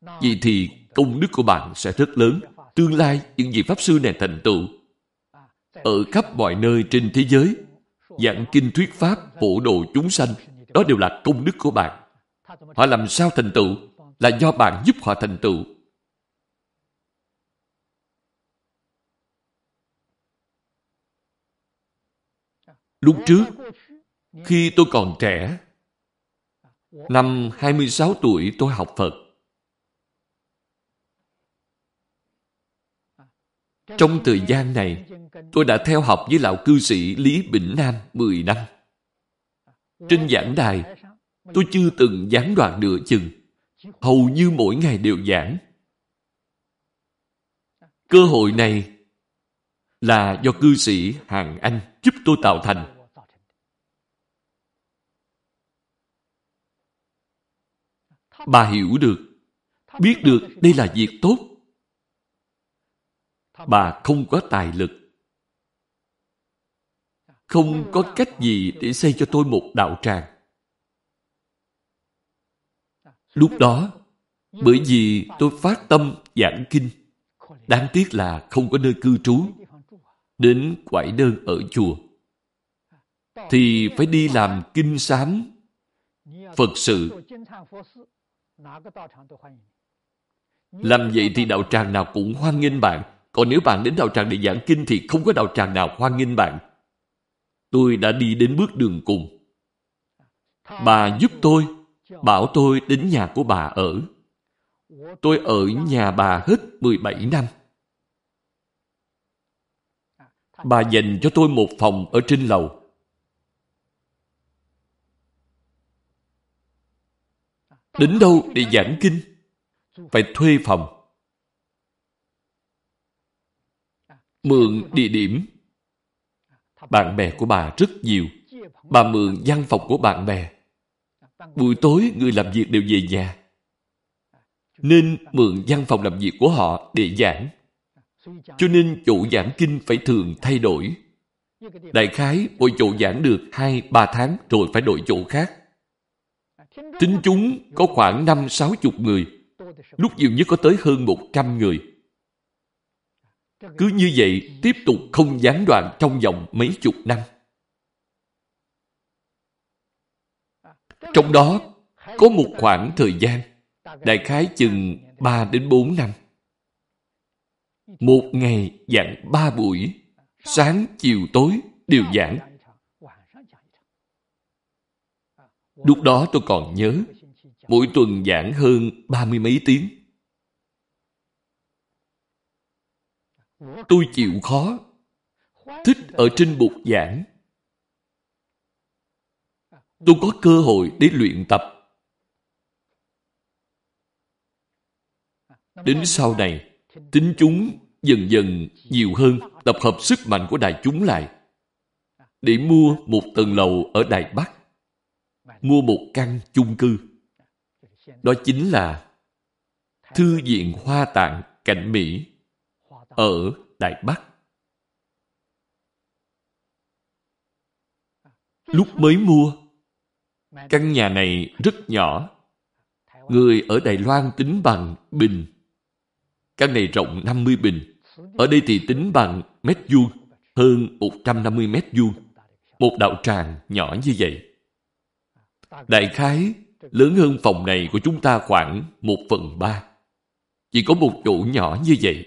Vậy thì công đức của bạn sẽ rất lớn Tương lai những vị Pháp Sư này thành tựu ở khắp mọi nơi trên thế giới giảng kinh thuyết Pháp phổ độ chúng sanh đó đều là công đức của bạn. Họ làm sao thành tựu là do bạn giúp họ thành tựu. Lúc trước, khi tôi còn trẻ, năm 26 tuổi tôi học Phật. Trong thời gian này, tôi đã theo học với lão cư sĩ Lý Bỉnh Nam 10 năm. Trên giảng đài, tôi chưa từng gián đoạn nửa chừng. Hầu như mỗi ngày đều giảng. Cơ hội này là do cư sĩ Hàng Anh giúp tôi tạo thành. Bà hiểu được, biết được đây là việc tốt. Bà không có tài lực. Không có cách gì để xây cho tôi một đạo tràng. Lúc đó, bởi vì tôi phát tâm giảng kinh, đáng tiếc là không có nơi cư trú, đến quải đơn ở chùa, thì phải đi làm kinh sám Phật sự. Làm vậy thì đạo tràng nào cũng hoan nghênh bạn. Còn nếu bạn đến đạo tràng để giảng kinh thì không có đạo tràng nào hoan nghênh bạn. Tôi đã đi đến bước đường cùng. Bà giúp tôi bảo tôi đến nhà của bà ở. Tôi ở nhà bà hết 17 năm. Bà dành cho tôi một phòng ở trên lầu. Đến đâu để giảng kinh? Phải thuê phòng. Mượn địa điểm. Bạn bè của bà rất nhiều. Bà mượn văn phòng của bạn bè. Buổi tối người làm việc đều về nhà. Nên mượn văn phòng làm việc của họ để giảng. Cho nên chỗ giảng kinh phải thường thay đổi. Đại khái, mỗi chỗ giảng được 2-3 tháng rồi phải đổi chỗ khác. Tính chúng có khoảng 5-60 người. Lúc nhiều nhất có tới hơn 100 người. Cứ như vậy, tiếp tục không gián đoạn trong vòng mấy chục năm. Trong đó có một khoảng thời gian đại khái chừng 3 đến 4 năm. Một ngày giảng ba buổi, sáng, chiều, tối đều giảng. Lúc đó tôi còn nhớ, mỗi tuần giảng hơn ba mươi mấy tiếng. Tôi chịu khó, thích ở trên bục giảng tôi có cơ hội để luyện tập. Đến sau này, tính chúng dần dần nhiều hơn tập hợp sức mạnh của đại chúng lại để mua một tầng lầu ở Đài Bắc, mua một căn chung cư. Đó chính là Thư viện Hoa Tạng Cảnh Mỹ ở Đài Bắc. Lúc mới mua, Căn nhà này rất nhỏ. Người ở Đài Loan tính bằng bình. Căn này rộng 50 bình. Ở đây thì tính bằng mét vuông, hơn 150 mét vuông. Một đạo tràng nhỏ như vậy. Đại khái lớn hơn phòng này của chúng ta khoảng 1 phần 3. Chỉ có một chỗ nhỏ như vậy.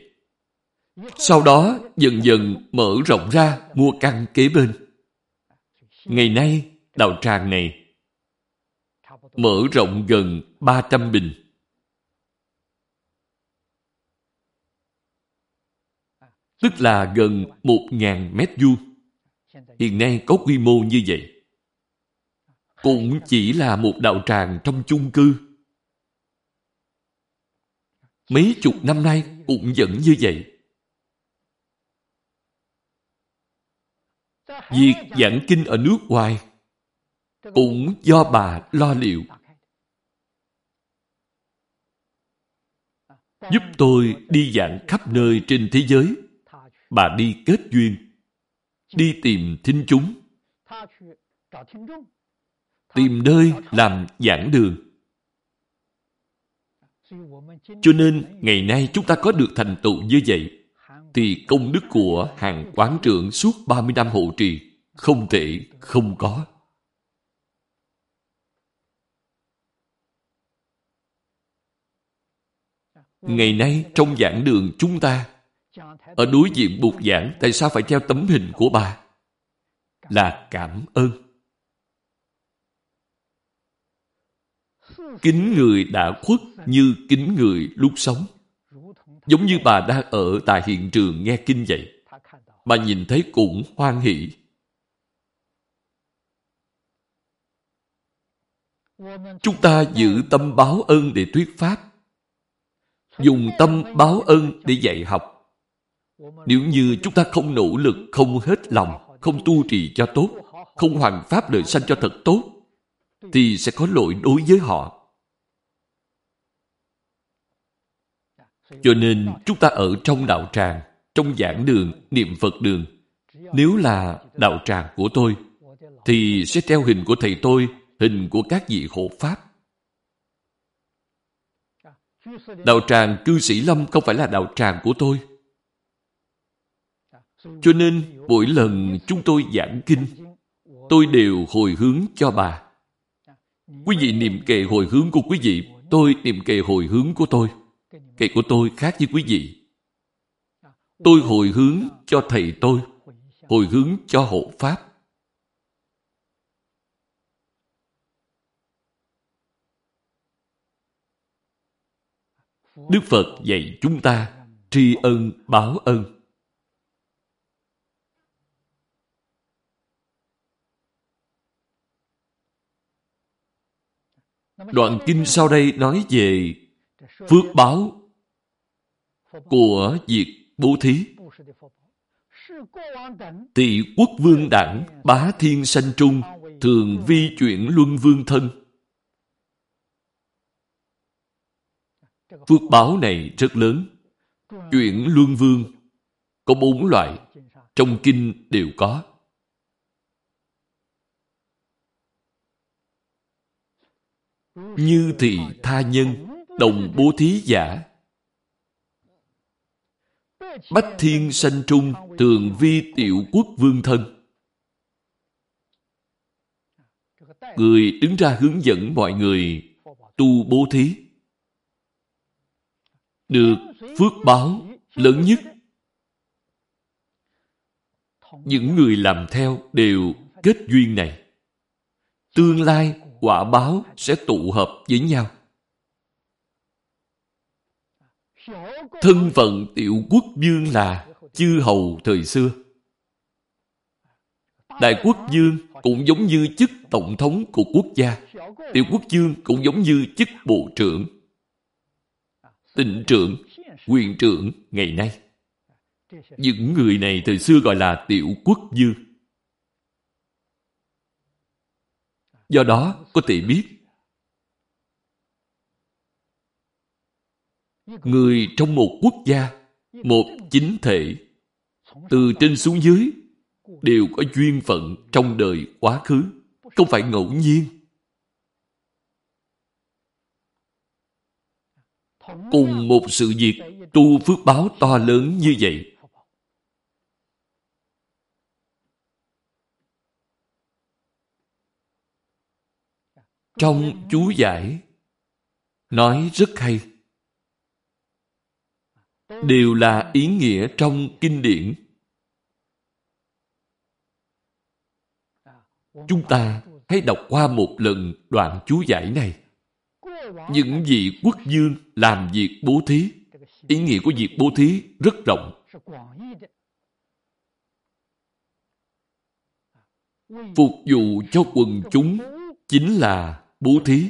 Sau đó dần dần mở rộng ra mua căn kế bên. Ngày nay, đạo tràng này mở rộng gần 300 bình. Tức là gần 1.000 mét vuông. Hiện nay có quy mô như vậy. Cũng chỉ là một đạo tràng trong chung cư. Mấy chục năm nay cũng vẫn như vậy. Việc giảng kinh ở nước ngoài cũng do bà lo liệu. Giúp tôi đi giảng khắp nơi trên thế giới. Bà đi kết duyên, đi tìm thính chúng, tìm nơi làm giảng đường. Cho nên, ngày nay chúng ta có được thành tựu như vậy, thì công đức của hàng quán trưởng suốt 30 năm hộ trì không thể không có. Ngày nay trong giảng đường chúng ta ở đối diện bục giảng, tại sao phải treo tấm hình của bà? Là cảm ơn. Kính người đã khuất như kính người lúc sống. Giống như bà đang ở tại hiện trường nghe kinh vậy. Bà nhìn thấy cũng hoan hỷ. Chúng ta giữ tâm báo ơn để thuyết pháp. Dùng tâm báo ơn để dạy học. Nếu như chúng ta không nỗ lực, không hết lòng, không tu trì cho tốt, không hoàn pháp đời sanh cho thật tốt, thì sẽ có lỗi đối với họ. Cho nên chúng ta ở trong đạo tràng, trong giảng đường, niệm Phật đường. Nếu là đạo tràng của tôi, thì sẽ treo hình của thầy tôi, hình của các vị hộ Pháp. Đạo tràng cư sĩ Lâm không phải là đạo tràng của tôi. Cho nên, mỗi lần chúng tôi giảng kinh, tôi đều hồi hướng cho bà. Quý vị niệm kệ hồi hướng của quý vị, tôi niệm kệ hồi hướng của tôi. Kệ của tôi khác với quý vị. Tôi hồi hướng cho thầy tôi, hồi hướng cho hộ Pháp. Đức Phật dạy chúng ta tri ân báo ân. Đoạn kinh sau đây nói về phước báo của việc bố thí. Tỳ quốc vương đảng, bá thiên sanh trung, thường vi chuyển luân vương thân. Phước báo này rất lớn. Chuyển luân vương có bốn loại, trong kinh đều có. Như thị tha nhân, đồng bố thí giả. Bách thiên sanh trung thường vi tiểu quốc vương thân. Người đứng ra hướng dẫn mọi người tu bố thí. Được phước báo lớn nhất. Những người làm theo đều kết duyên này. Tương lai quả báo sẽ tụ hợp với nhau. Thân phận tiểu quốc dương là chư hầu thời xưa. Đại quốc dương cũng giống như chức tổng thống của quốc gia. Tiểu quốc dương cũng giống như chức bộ trưởng. Tỉnh trưởng, quyền trưởng ngày nay. Những người này thời xưa gọi là tiểu quốc dương. Do đó, có thể biết người trong một quốc gia, một chính thể, từ trên xuống dưới, đều có duyên phận trong đời quá khứ, không phải ngẫu nhiên. Cùng một sự việc tu phước báo to lớn như vậy, Trong chú giải nói rất hay. Đều là ý nghĩa trong kinh điển. Chúng ta hãy đọc qua một lần đoạn chú giải này. Những vị quốc dương làm việc bố thí. Ý nghĩa của việc bố thí rất rộng. Phục vụ cho quần chúng chính là bố thí.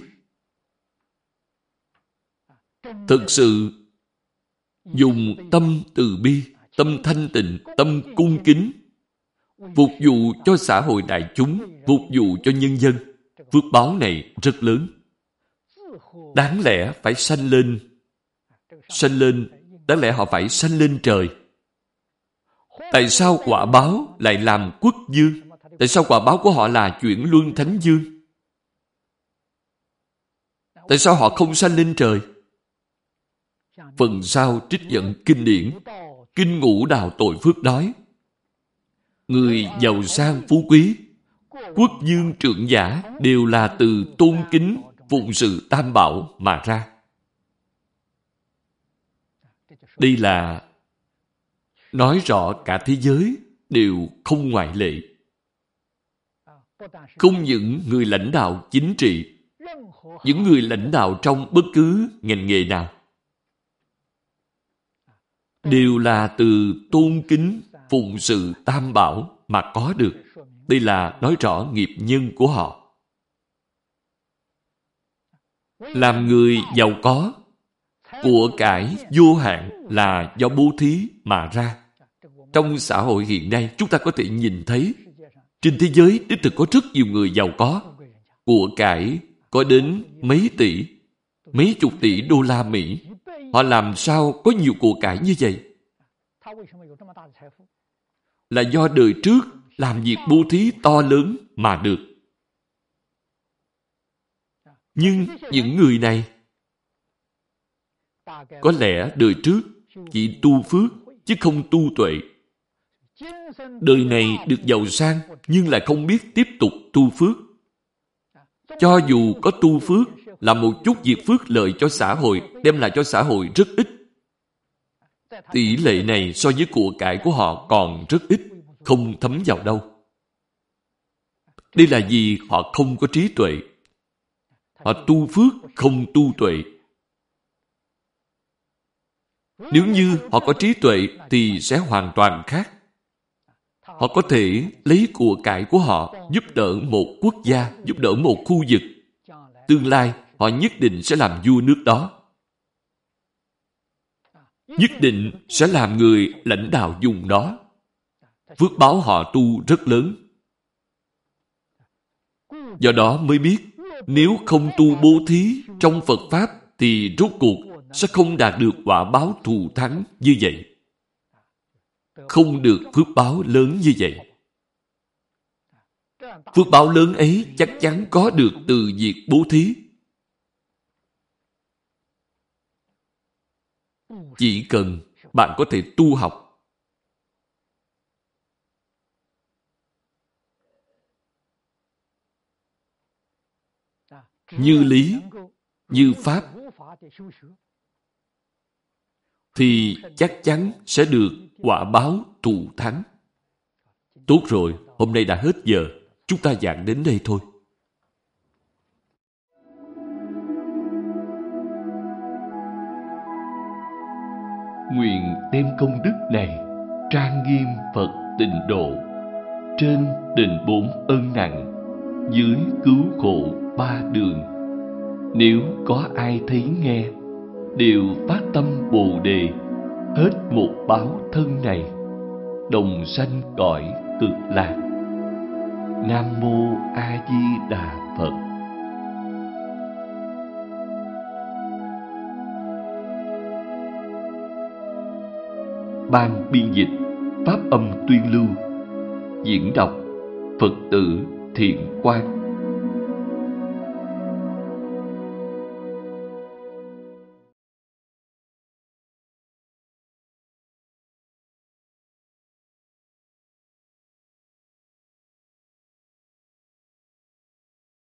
Thực sự dùng tâm từ bi, tâm thanh tịnh, tâm cung kính phục vụ cho xã hội đại chúng, phục vụ cho nhân dân. Phước báo này rất lớn. Đáng lẽ phải sanh lên. Sanh lên, đáng lẽ họ phải sanh lên trời. Tại sao quả báo lại làm quốc dương? Tại sao quả báo của họ là chuyển luân thánh dương? Tại sao họ không sanh lên trời? Phần sau trích dẫn kinh điển, Kinh Ngũ Đạo Tội Phước nói, Người giàu sang phú quý, quốc dương trưởng giả đều là từ tôn kính phụng sự tam bảo mà ra. Đây là nói rõ cả thế giới đều không ngoại lệ. Không những người lãnh đạo chính trị, những người lãnh đạo trong bất cứ ngành nghề nào, đều là từ tôn kính phụng sự tam bảo mà có được. Đây là nói rõ nghiệp nhân của họ. Làm người giàu có, của cải vô hạn là do bố thí mà ra. Trong xã hội hiện nay, chúng ta có thể nhìn thấy trên thế giới đích thực có rất nhiều người giàu có. Của cải có đến mấy tỷ, mấy chục tỷ đô la Mỹ. Họ làm sao có nhiều của cải như vậy? Là do đời trước làm việc bố thí to lớn mà được. Nhưng những người này có lẽ đời trước chỉ tu phước chứ không tu tuệ. Đời này được giàu sang nhưng lại không biết tiếp tục tu phước. Cho dù có tu phước là một chút việc phước lợi cho xã hội đem lại cho xã hội rất ít. Tỷ lệ này so với của cải của họ còn rất ít, không thấm vào đâu. Đây là vì họ không có trí tuệ. Họ tu phước không tu tuệ. Nếu như họ có trí tuệ thì sẽ hoàn toàn khác. Họ có thể lấy của cải của họ giúp đỡ một quốc gia, giúp đỡ một khu vực. Tương lai, họ nhất định sẽ làm vua nước đó. Nhất định sẽ làm người lãnh đạo dùng đó. Phước báo họ tu rất lớn. Do đó mới biết, nếu không tu bố thí trong Phật Pháp thì rốt cuộc sẽ không đạt được quả báo thù thắng như vậy. Không được phước báo lớn như vậy. Phước báo lớn ấy chắc chắn có được từ việc bố thí. Chỉ cần bạn có thể tu học như lý, như pháp thì chắc chắn sẽ được quả báo thù thắng. Tốt rồi, hôm nay đã hết giờ. Chúng ta giảng đến đây thôi. Nguyện đem công đức này trang nghiêm Phật tịnh độ trên đền bốn ân nặng dưới cứu khổ ba đường nếu có ai thấy nghe đều phát tâm bồ đề hết một báo thân này, đồng sanh cõi cực lạc. Nam mô a di đà phật. Ban biên dịch pháp âm tuyên lưu, diễn đọc phật tử thiện quan